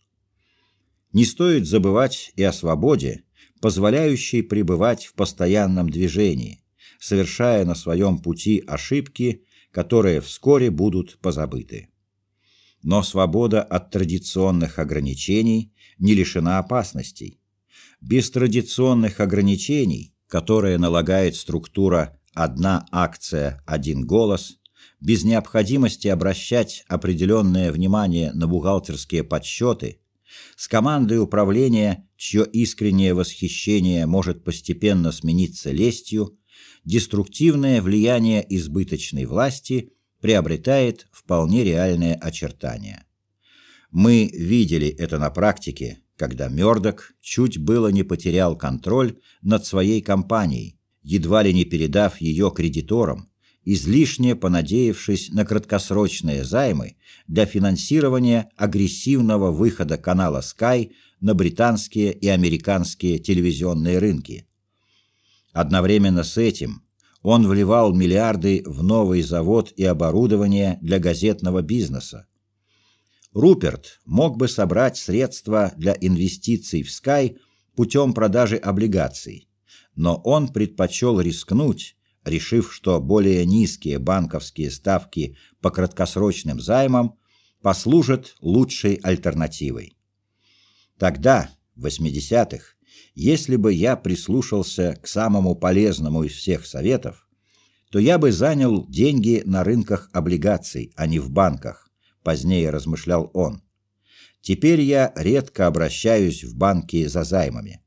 Не стоит забывать и о свободе, позволяющей пребывать в постоянном движении, совершая на своем пути ошибки, которые вскоре будут позабыты. Но свобода от традиционных ограничений не лишена опасностей. Без традиционных ограничений, которые налагает структура «одна акция, один голос», без необходимости обращать определенное внимание на бухгалтерские подсчеты, с командой управления, чье искреннее восхищение может постепенно смениться лестью, деструктивное влияние избыточной власти приобретает вполне реальные очертания. Мы видели это на практике, когда Мёрдок чуть было не потерял контроль над своей компанией, едва ли не передав ее кредиторам, излишне понадеявшись на краткосрочные займы для финансирования агрессивного выхода канала Sky на британские и американские телевизионные рынки. Одновременно с этим он вливал миллиарды в новый завод и оборудование для газетного бизнеса. Руперт мог бы собрать средства для инвестиций в Sky путем продажи облигаций, но он предпочел рискнуть решив, что более низкие банковские ставки по краткосрочным займам послужат лучшей альтернативой. Тогда, в 80-х, если бы я прислушался к самому полезному из всех советов, то я бы занял деньги на рынках облигаций, а не в банках, позднее размышлял он. Теперь я редко обращаюсь в банки за займами.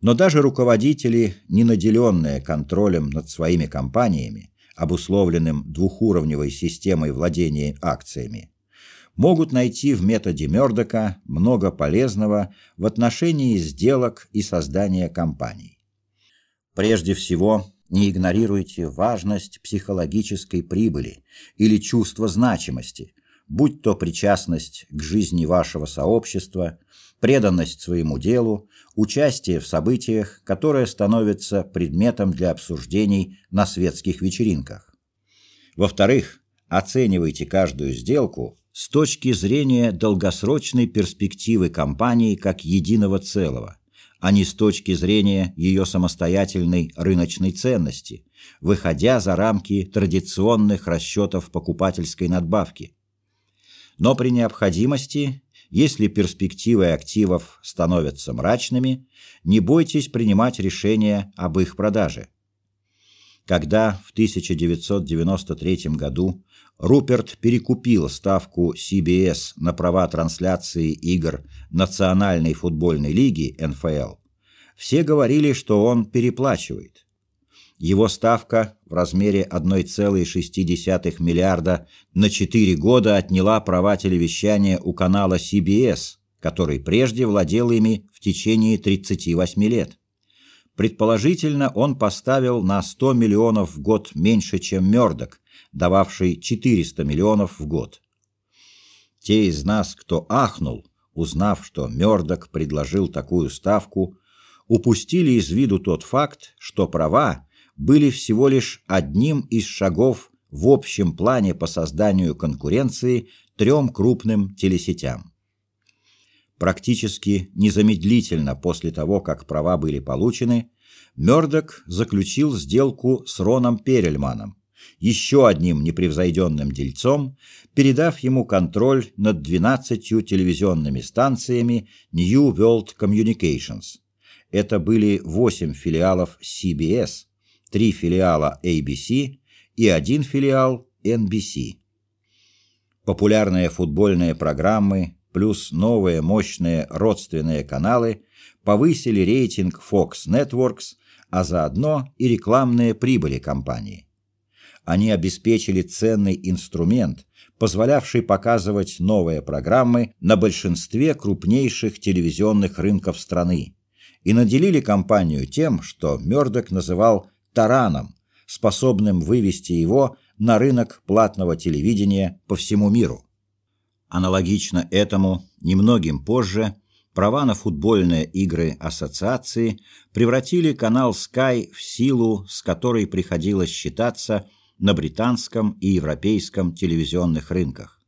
Но даже руководители, не наделенные контролем над своими компаниями, обусловленным двухуровневой системой владения акциями, могут найти в методе Мёрдока много полезного в отношении сделок и создания компаний. Прежде всего, не игнорируйте важность психологической прибыли или чувства значимости, будь то причастность к жизни вашего сообщества, преданность своему делу, участие в событиях, которое становится предметом для обсуждений на светских вечеринках. Во-вторых, оценивайте каждую сделку с точки зрения долгосрочной перспективы компании как единого целого, а не с точки зрения ее самостоятельной рыночной ценности, выходя за рамки традиционных расчетов покупательской надбавки – но при необходимости, если перспективы активов становятся мрачными, не бойтесь принимать решение об их продаже. Когда в 1993 году Руперт перекупил ставку CBS на права трансляции игр Национальной футбольной лиги НФЛ, все говорили, что он переплачивает. Его ставка в размере 1,6 миллиарда на 4 года отняла права телевещания у канала CBS, который прежде владел ими в течение 38 лет. Предположительно, он поставил на 100 миллионов в год меньше, чем Мёрдок, дававший 400 миллионов в год. Те из нас, кто ахнул, узнав, что Мёрдок предложил такую ставку, упустили из виду тот факт, что права, были всего лишь одним из шагов в общем плане по созданию конкуренции трем крупным телесетям. Практически незамедлительно после того, как права были получены, Мёрдок заключил сделку с Роном Перельманом, еще одним непревзойденным дельцом, передав ему контроль над 12 телевизионными станциями New World Communications. Это были 8 филиалов CBS – три филиала ABC и один филиал NBC. Популярные футбольные программы плюс новые мощные родственные каналы повысили рейтинг Fox Networks, а заодно и рекламные прибыли компании. Они обеспечили ценный инструмент, позволявший показывать новые программы на большинстве крупнейших телевизионных рынков страны, и наделили компанию тем, что Мёрдок называл «тараном», способным вывести его на рынок платного телевидения по всему миру. Аналогично этому, немногим позже, права на футбольные игры ассоциации превратили канал Sky в силу, с которой приходилось считаться на британском и европейском телевизионных рынках.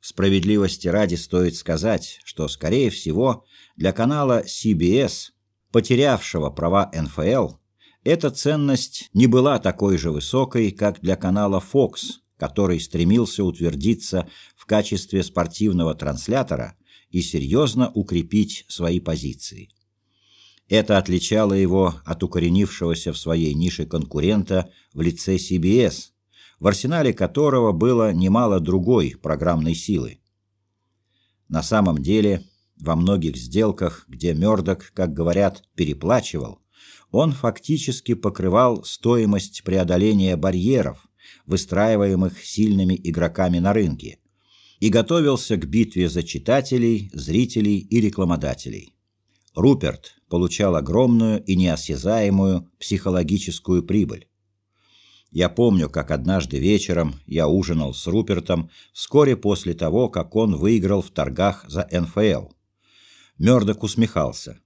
Справедливости ради стоит сказать, что, скорее всего, для канала CBS, потерявшего права НФЛ, эта ценность не была такой же высокой, как для канала Fox, который стремился утвердиться в качестве спортивного транслятора и серьезно укрепить свои позиции. Это отличало его от укоренившегося в своей нише конкурента в лице CBS, в арсенале которого было немало другой программной силы. На самом деле, во многих сделках, где Мёрдок, как говорят, переплачивал, он фактически покрывал стоимость преодоления барьеров, выстраиваемых сильными игроками на рынке, и готовился к битве за читателей, зрителей и рекламодателей. Руперт получал огромную и неосязаемую психологическую прибыль. Я помню, как однажды вечером я ужинал с Рупертом вскоре после того, как он выиграл в торгах за НФЛ. Мёрдок усмехался.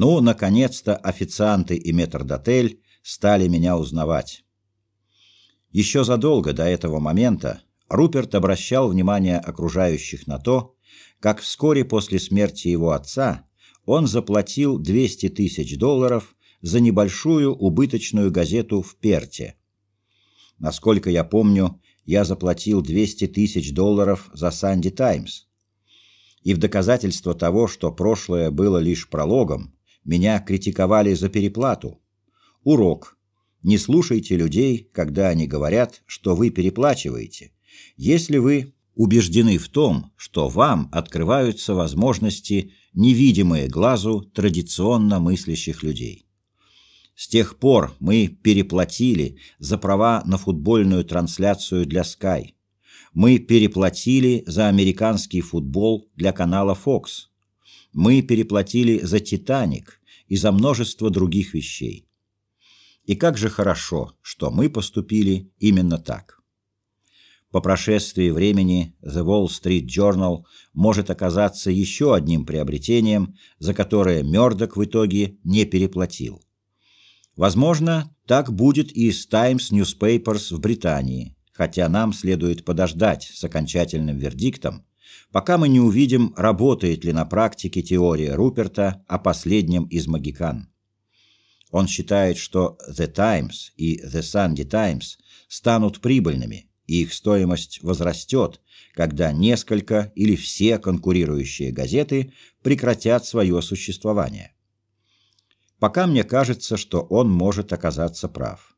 Ну, наконец-то официанты и метрдотель стали меня узнавать. Еще задолго до этого момента Руперт обращал внимание окружающих на то, как вскоре после смерти его отца он заплатил 200 тысяч долларов за небольшую убыточную газету в Перте. Насколько я помню, я заплатил 200 тысяч долларов за «Санди Таймс». И в доказательство того, что прошлое было лишь прологом, меня критиковали за переплату. Урок. Не слушайте людей, когда они говорят, что вы переплачиваете. Если вы убеждены в том, что вам открываются возможности, невидимые глазу традиционно мыслящих людей. С тех пор мы переплатили за права на футбольную трансляцию для Sky. Мы переплатили за американский футбол для канала Fox. Мы переплатили за «Титаник», и за множество других вещей. И как же хорошо, что мы поступили именно так. По прошествии времени The Wall Street Journal может оказаться еще одним приобретением, за которое Мёрдок в итоге не переплатил. Возможно, так будет и с Times Newspapers в Британии, хотя нам следует подождать с окончательным вердиктом, пока мы не увидим, работает ли на практике теория Руперта о последнем из магикан. Он считает, что The Times и The Sunday Times станут прибыльными, и их стоимость возрастет, когда несколько или все конкурирующие газеты прекратят свое существование. Пока мне кажется, что он может оказаться прав.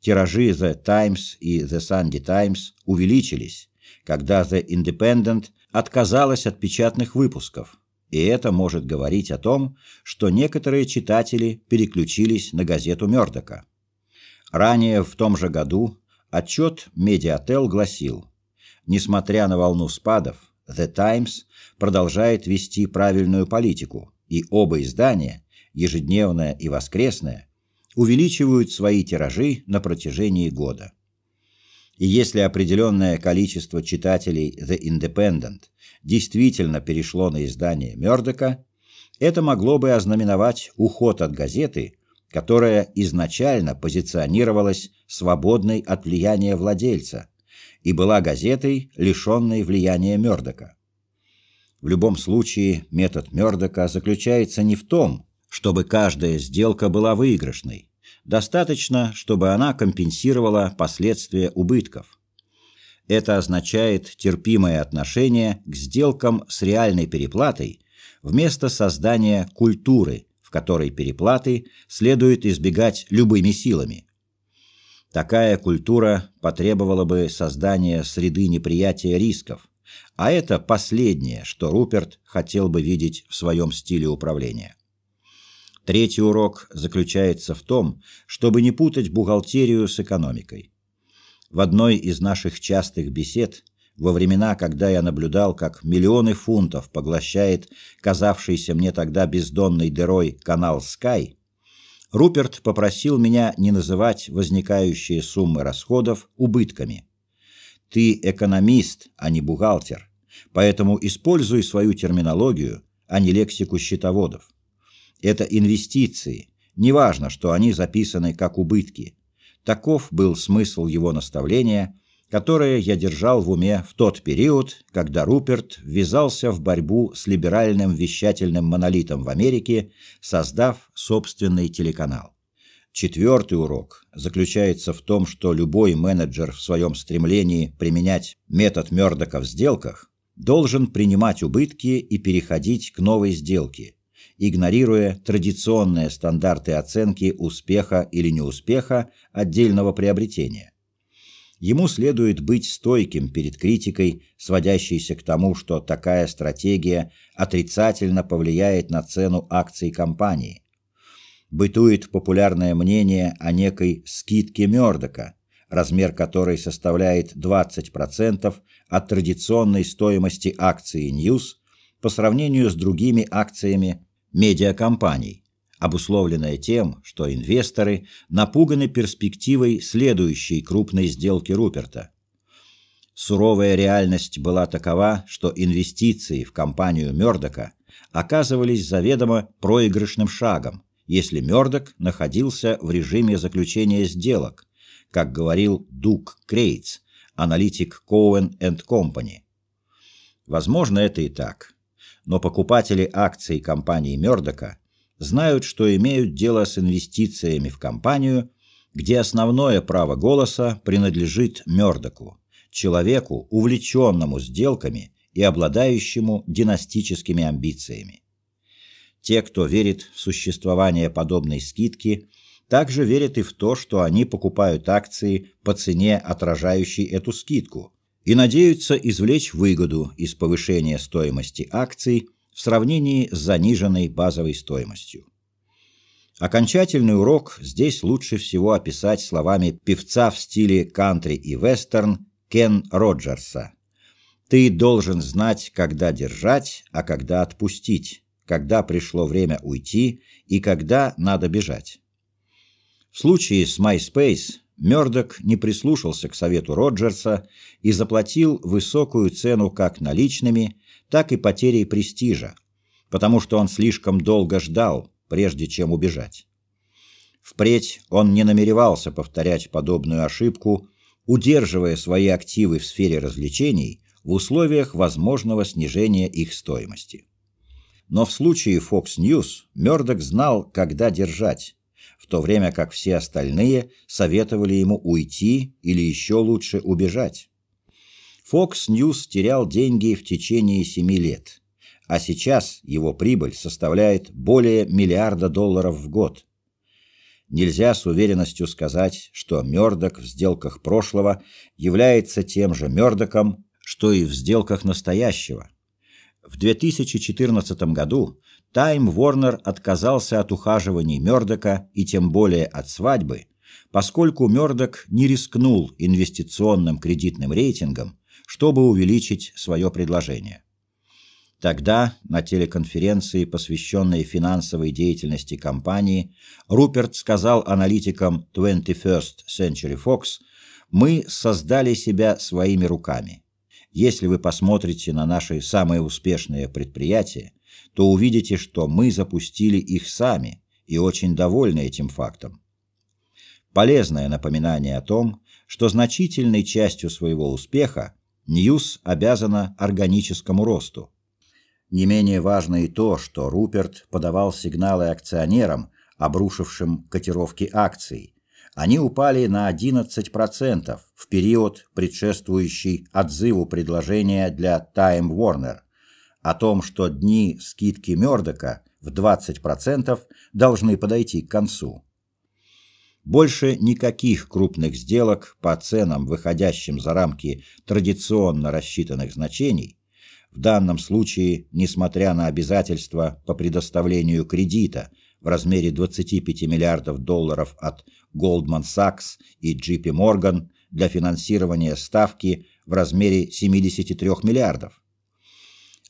Тиражи The Times и The Sunday Times увеличились, когда The Independent отказалась от печатных выпусков, и это может говорить о том, что некоторые читатели переключились на газету Мёрдока. Ранее в том же году отчет Медиател гласил, несмотря на волну спадов, The Times продолжает вести правильную политику, и оба издания, ежедневное и воскресное, увеличивают свои тиражи на протяжении года. И если определенное количество читателей The Independent действительно перешло на издание Мёрдока, это могло бы ознаменовать уход от газеты, которая изначально позиционировалась свободной от влияния владельца и была газетой, лишенной влияния Мёрдока. В любом случае, метод Мёрдока заключается не в том, чтобы каждая сделка была выигрышной, Достаточно, чтобы она компенсировала последствия убытков. Это означает терпимое отношение к сделкам с реальной переплатой вместо создания культуры, в которой переплаты следует избегать любыми силами. Такая культура потребовала бы создания среды неприятия рисков, а это последнее, что Руперт хотел бы видеть в своем стиле управления. Третий урок заключается в том, чтобы не путать бухгалтерию с экономикой. В одной из наших частых бесед, во времена, когда я наблюдал, как миллионы фунтов поглощает казавшийся мне тогда бездонной дырой канал Sky, Руперт попросил меня не называть возникающие суммы расходов убытками. Ты экономист, а не бухгалтер, поэтому используй свою терминологию, а не лексику счетоводов. Это инвестиции, неважно, что они записаны как убытки. Таков был смысл его наставления, которое я держал в уме в тот период, когда Руперт ввязался в борьбу с либеральным вещательным монолитом в Америке, создав собственный телеканал. Четвертый урок заключается в том, что любой менеджер в своем стремлении применять метод Мёрдока в сделках должен принимать убытки и переходить к новой сделке, игнорируя традиционные стандарты оценки успеха или неуспеха отдельного приобретения. Ему следует быть стойким перед критикой, сводящейся к тому, что такая стратегия отрицательно повлияет на цену акций компании. Бытует популярное мнение о некой скидке Мёрдока, размер которой составляет 20% от традиционной стоимости акции News по сравнению с другими акциями медиакомпаний, обусловленная тем, что инвесторы напуганы перспективой следующей крупной сделки Руперта. Суровая реальность была такова, что инвестиции в компанию Мёрдока оказывались заведомо проигрышным шагом, если Мёрдок находился в режиме заключения сделок, как говорил Дук Крейтс, аналитик Cohen Company. Возможно, это и так но покупатели акций компании Мёрдока знают, что имеют дело с инвестициями в компанию, где основное право голоса принадлежит Мёрдоку, человеку, увлеченному сделками и обладающему династическими амбициями. Те, кто верит в существование подобной скидки, также верят и в то, что они покупают акции по цене, отражающей эту скидку, и надеются извлечь выгоду из повышения стоимости акций в сравнении с заниженной базовой стоимостью. Окончательный урок здесь лучше всего описать словами певца в стиле кантри и вестерн Кен Роджерса. «Ты должен знать, когда держать, а когда отпустить, когда пришло время уйти и когда надо бежать». В случае с MySpace Мёрдок не прислушался к совету Роджерса и заплатил высокую цену как наличными, так и потерей престижа, потому что он слишком долго ждал, прежде чем убежать. Впредь он не намеревался повторять подобную ошибку, удерживая свои активы в сфере развлечений в условиях возможного снижения их стоимости. Но в случае Fox News Мёрдок знал, когда держать, в то время как все остальные советовали ему уйти или еще лучше убежать. Fox News терял деньги в течение семи лет, а сейчас его прибыль составляет более миллиарда долларов в год. Нельзя с уверенностью сказать, что Мёрдок в сделках прошлого является тем же Мёрдоком, что и в сделках настоящего. В 2014 году Тайм Ворнер отказался от ухаживаний Мёрдока и тем более от свадьбы, поскольку Мёрдок не рискнул инвестиционным кредитным рейтингом, чтобы увеличить свое предложение. Тогда на телеконференции, посвященной финансовой деятельности компании, Руперт сказал аналитикам 21st Century Fox, «Мы создали себя своими руками. Если вы посмотрите на наши самые успешные предприятия, то увидите, что мы запустили их сами и очень довольны этим фактом. Полезное напоминание о том, что значительной частью своего успеха News обязана органическому росту. Не менее важно и то, что Руперт подавал сигналы акционерам, обрушившим котировки акций. Они упали на 11% в период, предшествующий отзыву предложения для Time Warner о том, что дни скидки Мёрдока в 20% должны подойти к концу. Больше никаких крупных сделок по ценам, выходящим за рамки традиционно рассчитанных значений, в данном случае, несмотря на обязательства по предоставлению кредита в размере 25 миллиардов долларов от Goldman Sachs и JP Morgan для финансирования ставки в размере 73 миллиардов.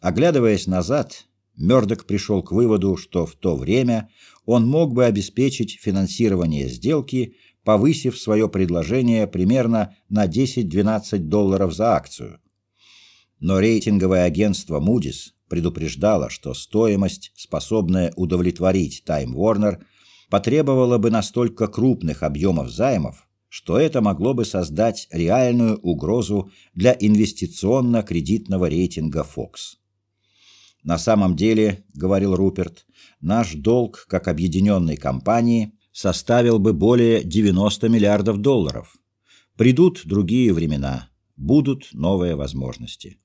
Оглядываясь назад, Мёрдок пришел к выводу, что в то время он мог бы обеспечить финансирование сделки, повысив свое предложение примерно на 10-12 долларов за акцию. Но рейтинговое агентство Moody's предупреждало, что стоимость, способная удовлетворить Time Warner, потребовала бы настолько крупных объемов займов, что это могло бы создать реальную угрозу для инвестиционно-кредитного рейтинга Fox. На самом деле, говорил Руперт, наш долг как объединенной компании составил бы более 90 миллиардов долларов. Придут другие времена, будут новые возможности.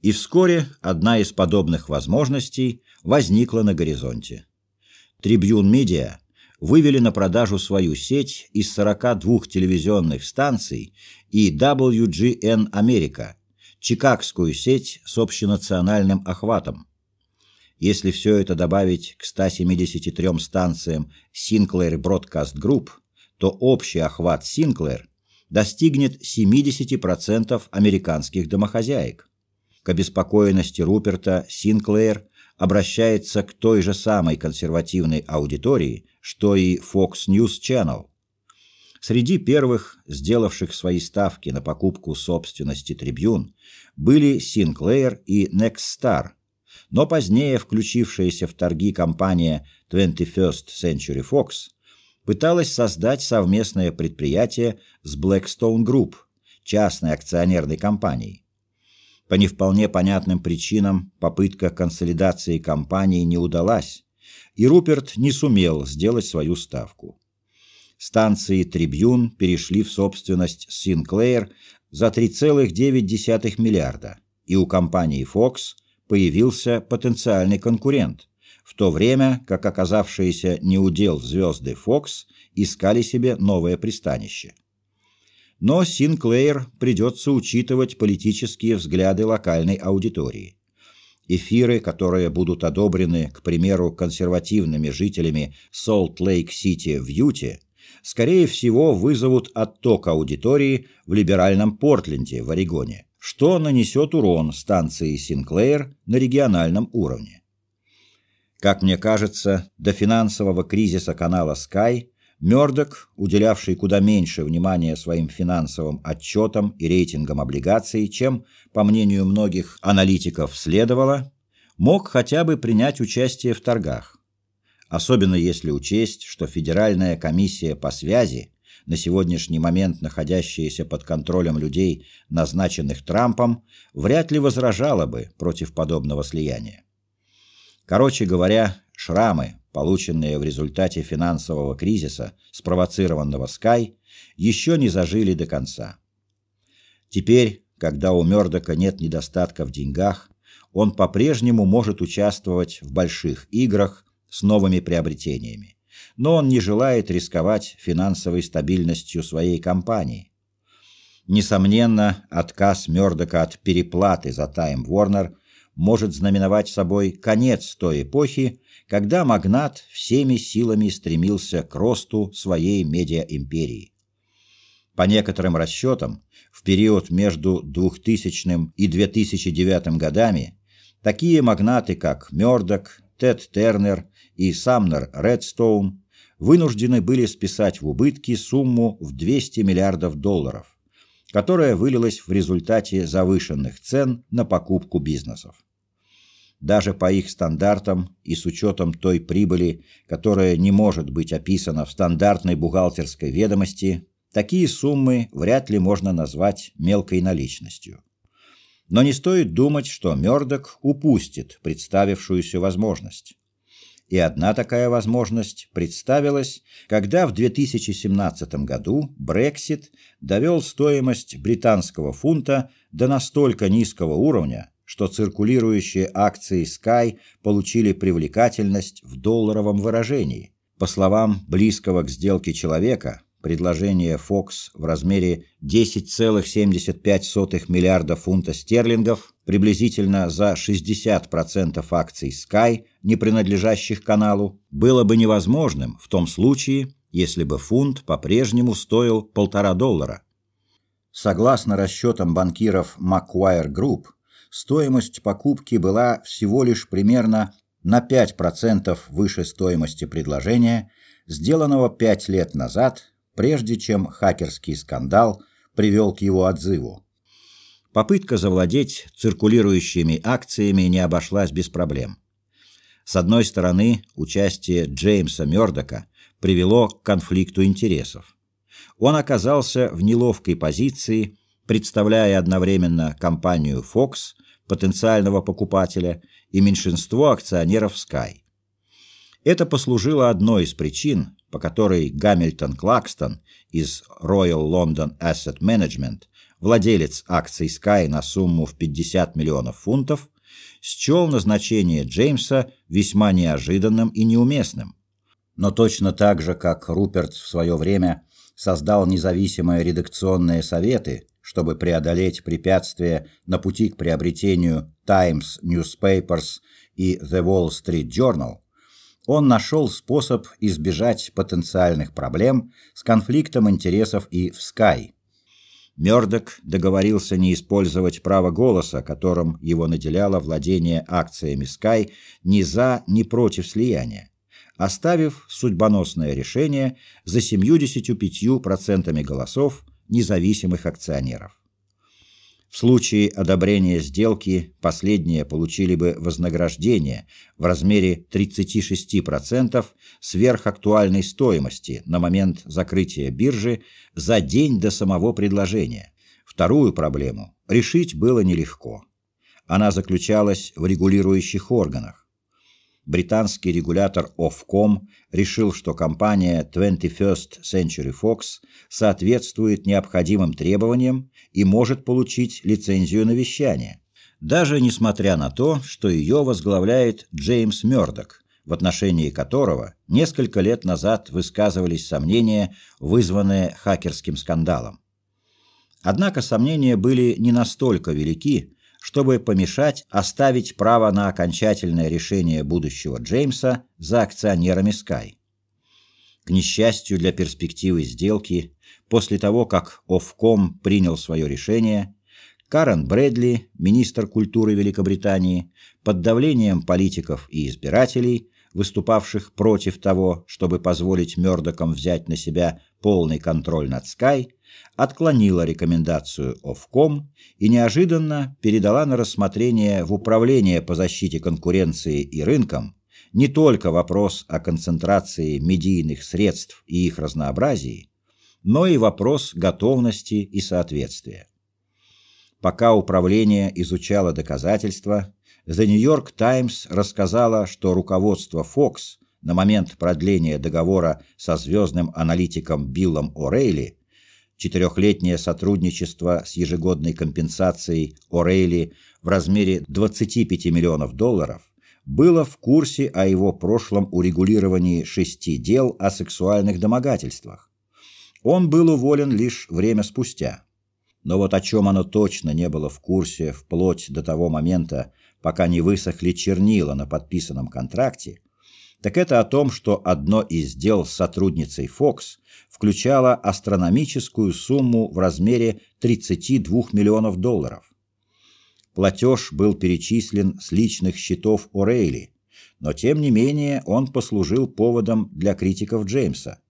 И вскоре одна из подобных возможностей возникла на горизонте. Трибьюн Медиа вывели на продажу свою сеть из 42 телевизионных станций и WGN Америка, чикагскую сеть с общенациональным охватом. Если все это добавить к 173 станциям Sinclair Broadcast Group, то общий охват Sinclair достигнет 70% американских домохозяек. К обеспокоенности Руперта Sinclair обращается к той же самой консервативной аудитории, что и Fox News Channel. Среди первых, сделавших свои ставки на покупку собственности Tribune, были Sinclair и Nexstar, но позднее включившаяся в торги компания 21st Century Fox пыталась создать совместное предприятие с Blackstone Group, частной акционерной компанией. По не вполне понятным причинам попытка консолидации компании не удалась, и Руперт не сумел сделать свою ставку. Станции Трибьюн перешли в собственность Sinclair за 3,9 миллиарда, и у компании Fox появился потенциальный конкурент, в то время как оказавшиеся неудел звезды Fox искали себе новое пристанище. Но Синклеер придется учитывать политические взгляды локальной аудитории. Эфиры, которые будут одобрены, к примеру, консервативными жителями Солт-Лейк-Сити в Юте, скорее всего, вызовут отток аудитории в либеральном Портленде в Орегоне, что нанесет урон станции Синклеер на региональном уровне. Как мне кажется, до финансового кризиса канала Sky Мёрдок, уделявший куда меньше внимания своим финансовым отчетам и рейтингам облигаций, чем, по мнению многих аналитиков, следовало, мог хотя бы принять участие в торгах особенно если учесть, что Федеральная комиссия по связи, на сегодняшний момент находящаяся под контролем людей, назначенных Трампом, вряд ли возражала бы против подобного слияния. Короче говоря, шрамы, полученные в результате финансового кризиса, спровоцированного Sky, еще не зажили до конца. Теперь, когда у Мёрдока нет недостатка в деньгах, он по-прежнему может участвовать в больших играх с новыми приобретениями. Но он не желает рисковать финансовой стабильностью своей компании. Несомненно, отказ Мёрдока от переплаты за Time Warner может знаменовать собой конец той эпохи, когда магнат всеми силами стремился к росту своей медиаимперии. По некоторым расчетам, в период между 2000 и 2009 годами такие магнаты, как Мёрдок, Тед Тернер и Самнер Редстоун вынуждены были списать в убытки сумму в 200 миллиардов долларов, которая вылилась в результате завышенных цен на покупку бизнесов. Даже по их стандартам и с учетом той прибыли, которая не может быть описана в стандартной бухгалтерской ведомости, такие суммы вряд ли можно назвать мелкой наличностью. Но не стоит думать, что Мёрдок упустит представившуюся возможность. И одна такая возможность представилась, когда в 2017 году Брексит довел стоимость британского фунта до настолько низкого уровня, что циркулирующие акции Sky получили привлекательность в долларовом выражении, По словам близкого к сделке человека, предложение Fox в размере 10,75 миллиарда фунта стерлингов, приблизительно за 60% акций Sky, не принадлежащих каналу, было бы невозможным в том случае, если бы фунт по-прежнему стоил полтора доллара. Согласно расчетам банкиров Macquarie Group, стоимость покупки была всего лишь примерно на 5% выше стоимости предложения, сделанного 5 лет назад, прежде чем хакерский скандал привел к его отзыву. Попытка завладеть циркулирующими акциями не обошлась без проблем. С одной стороны, участие Джеймса Мёрдока привело к конфликту интересов. Он оказался в неловкой позиции, представляя одновременно компанию Fox, потенциального покупателя, и меньшинство акционеров Sky. Это послужило одной из причин, по которой Гамильтон Клакстон из Royal London Asset Management, владелец акций Sky на сумму в 50 миллионов фунтов, счел назначение Джеймса весьма неожиданным и неуместным. Но точно так же, как Руперт в свое время создал независимые редакционные советы, чтобы преодолеть препятствия на пути к приобретению Times Newspapers и The Wall Street Journal, он нашел способ избежать потенциальных проблем с конфликтом интересов и в Sky. Мёрдок договорился не использовать право голоса, которым его наделяло владение акциями Sky ни за, ни против слияния оставив судьбоносное решение за 75% голосов независимых акционеров. В случае одобрения сделки последние получили бы вознаграждение в размере 36% сверхактуальной стоимости на момент закрытия биржи за день до самого предложения. Вторую проблему решить было нелегко. Она заключалась в регулирующих органах британский регулятор Ofcom решил, что компания 21st Century Fox соответствует необходимым требованиям и может получить лицензию на вещание, даже несмотря на то, что ее возглавляет Джеймс Мёрдок, в отношении которого несколько лет назад высказывались сомнения, вызванные хакерским скандалом. Однако сомнения были не настолько велики, чтобы помешать оставить право на окончательное решение будущего Джеймса за акционерами Sky. К несчастью для перспективы сделки, после того, как Ofcom принял свое решение, Карен Брэдли, министр культуры Великобритании, под давлением политиков и избирателей, выступавших против того, чтобы позволить Мёрдокам взять на себя полный контроль над Sky, отклонила рекомендацию Ofcom и неожиданно передала на рассмотрение в Управление по защите конкуренции и рынкам не только вопрос о концентрации медийных средств и их разнообразии, но и вопрос готовности и соответствия. Пока управление изучало доказательства, The New York Times рассказала, что руководство Fox на момент продления договора со звездным аналитиком Биллом О'Рейли четырехлетнее сотрудничество с ежегодной компенсацией О'Рейли в размере 25 миллионов долларов было в курсе о его прошлом урегулировании шести дел о сексуальных домогательствах. Он был уволен лишь время спустя. Но вот о чем оно точно не было в курсе вплоть до того момента, пока не высохли чернила на подписанном контракте, так это о том, что одно из дел с сотрудницей Fox включало астрономическую сумму в размере 32 миллионов долларов. Платеж был перечислен с личных счетов О'Рейли, но тем не менее он послужил поводом для критиков Джеймса.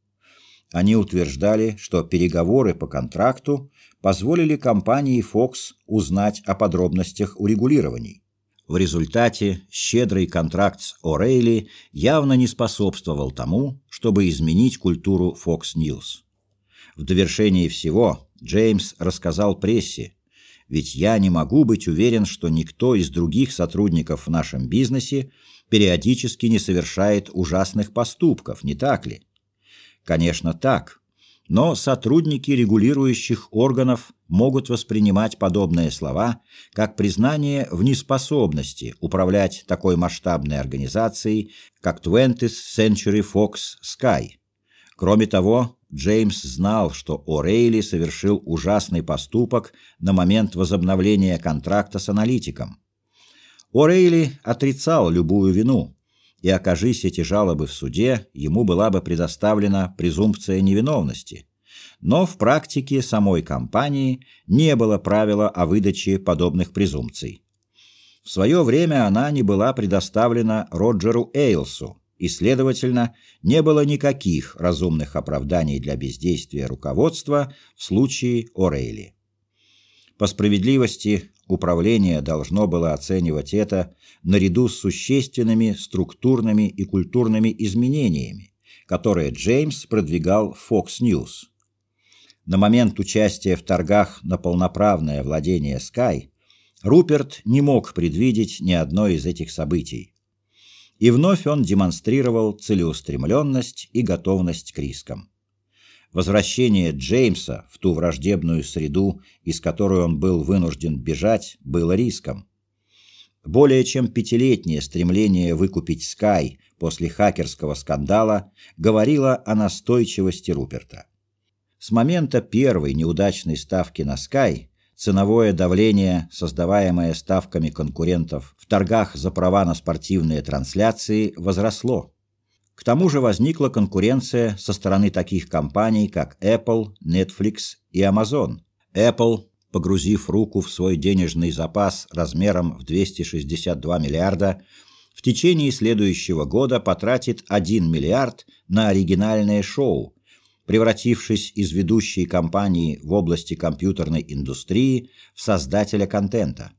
Они утверждали, что переговоры по контракту позволили компании Fox узнать о подробностях урегулирований. В результате щедрый контракт с О'Рейли явно не способствовал тому, чтобы изменить культуру Fox News. В довершении всего Джеймс рассказал прессе, ведь я не могу быть уверен, что никто из других сотрудников в нашем бизнесе периодически не совершает ужасных поступков, не так ли? Конечно, так. Но сотрудники регулирующих органов могут воспринимать подобные слова как признание в неспособности управлять такой масштабной организацией, как 20th Century Fox Sky. Кроме того, Джеймс знал, что О'Рейли совершил ужасный поступок на момент возобновления контракта с аналитиком. О'Рейли отрицал любую вину, и окажись эти жалобы в суде, ему была бы предоставлена презумпция невиновности. Но в практике самой компании не было правила о выдаче подобных презумпций. В свое время она не была предоставлена Роджеру Эйлсу, и, следовательно, не было никаких разумных оправданий для бездействия руководства в случае О'Рейли. По справедливости, управление должно было оценивать это наряду с существенными структурными и культурными изменениями, которые Джеймс продвигал в Fox News. На момент участия в торгах на полноправное владение Sky Руперт не мог предвидеть ни одно из этих событий. И вновь он демонстрировал целеустремленность и готовность к рискам. Возвращение Джеймса в ту враждебную среду, из которой он был вынужден бежать, было риском. Более чем пятилетнее стремление выкупить Sky после хакерского скандала говорило о настойчивости Руперта. С момента первой неудачной ставки на Sky ценовое давление, создаваемое ставками конкурентов в торгах за права на спортивные трансляции, возросло. К тому же возникла конкуренция со стороны таких компаний, как Apple, Netflix и Amazon. Apple, погрузив руку в свой денежный запас размером в 262 миллиарда, в течение следующего года потратит 1 миллиард на оригинальное шоу, превратившись из ведущей компании в области компьютерной индустрии в создателя контента.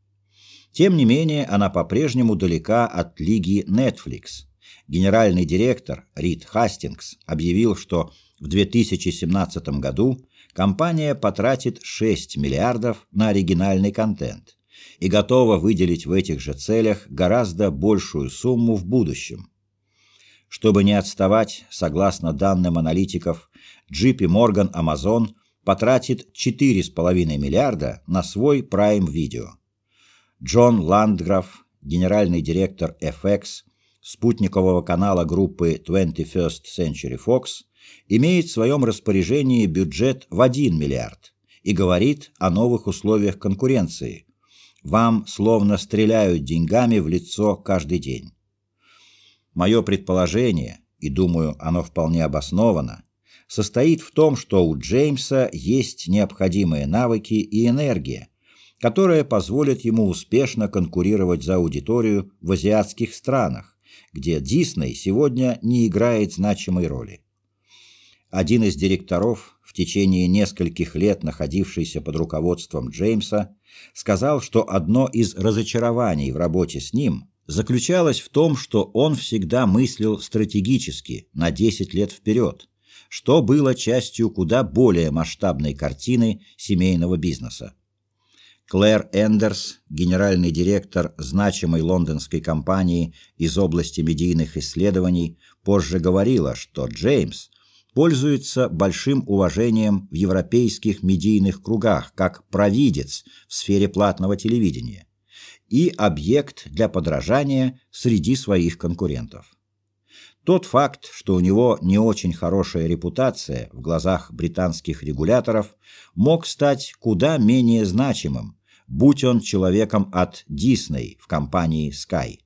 Тем не менее, она по-прежнему далека от лиги Netflix – генеральный директор Рид Хастингс объявил, что в 2017 году компания потратит 6 миллиардов на оригинальный контент и готова выделить в этих же целях гораздо большую сумму в будущем. Чтобы не отставать, согласно данным аналитиков, JP Morgan Amazon потратит 4,5 миллиарда на свой Prime Video. Джон Ландграф, генеральный директор FX, спутникового канала группы 21st Century Fox имеет в своем распоряжении бюджет в 1 миллиард и говорит о новых условиях конкуренции. Вам словно стреляют деньгами в лицо каждый день. Мое предположение, и думаю, оно вполне обосновано, состоит в том, что у Джеймса есть необходимые навыки и энергия, которые позволят ему успешно конкурировать за аудиторию в азиатских странах, где Дисней сегодня не играет значимой роли. Один из директоров, в течение нескольких лет находившийся под руководством Джеймса, сказал, что одно из разочарований в работе с ним заключалось в том, что он всегда мыслил стратегически на 10 лет вперед, что было частью куда более масштабной картины семейного бизнеса. Клэр Эндерс, генеральный директор значимой лондонской компании из области медийных исследований, позже говорила, что Джеймс пользуется большим уважением в европейских медийных кругах как провидец в сфере платного телевидения и объект для подражания среди своих конкурентов. Тот факт, что у него не очень хорошая репутация в глазах британских регуляторов, мог стать куда менее значимым, будь он человеком от Disney в компании Sky.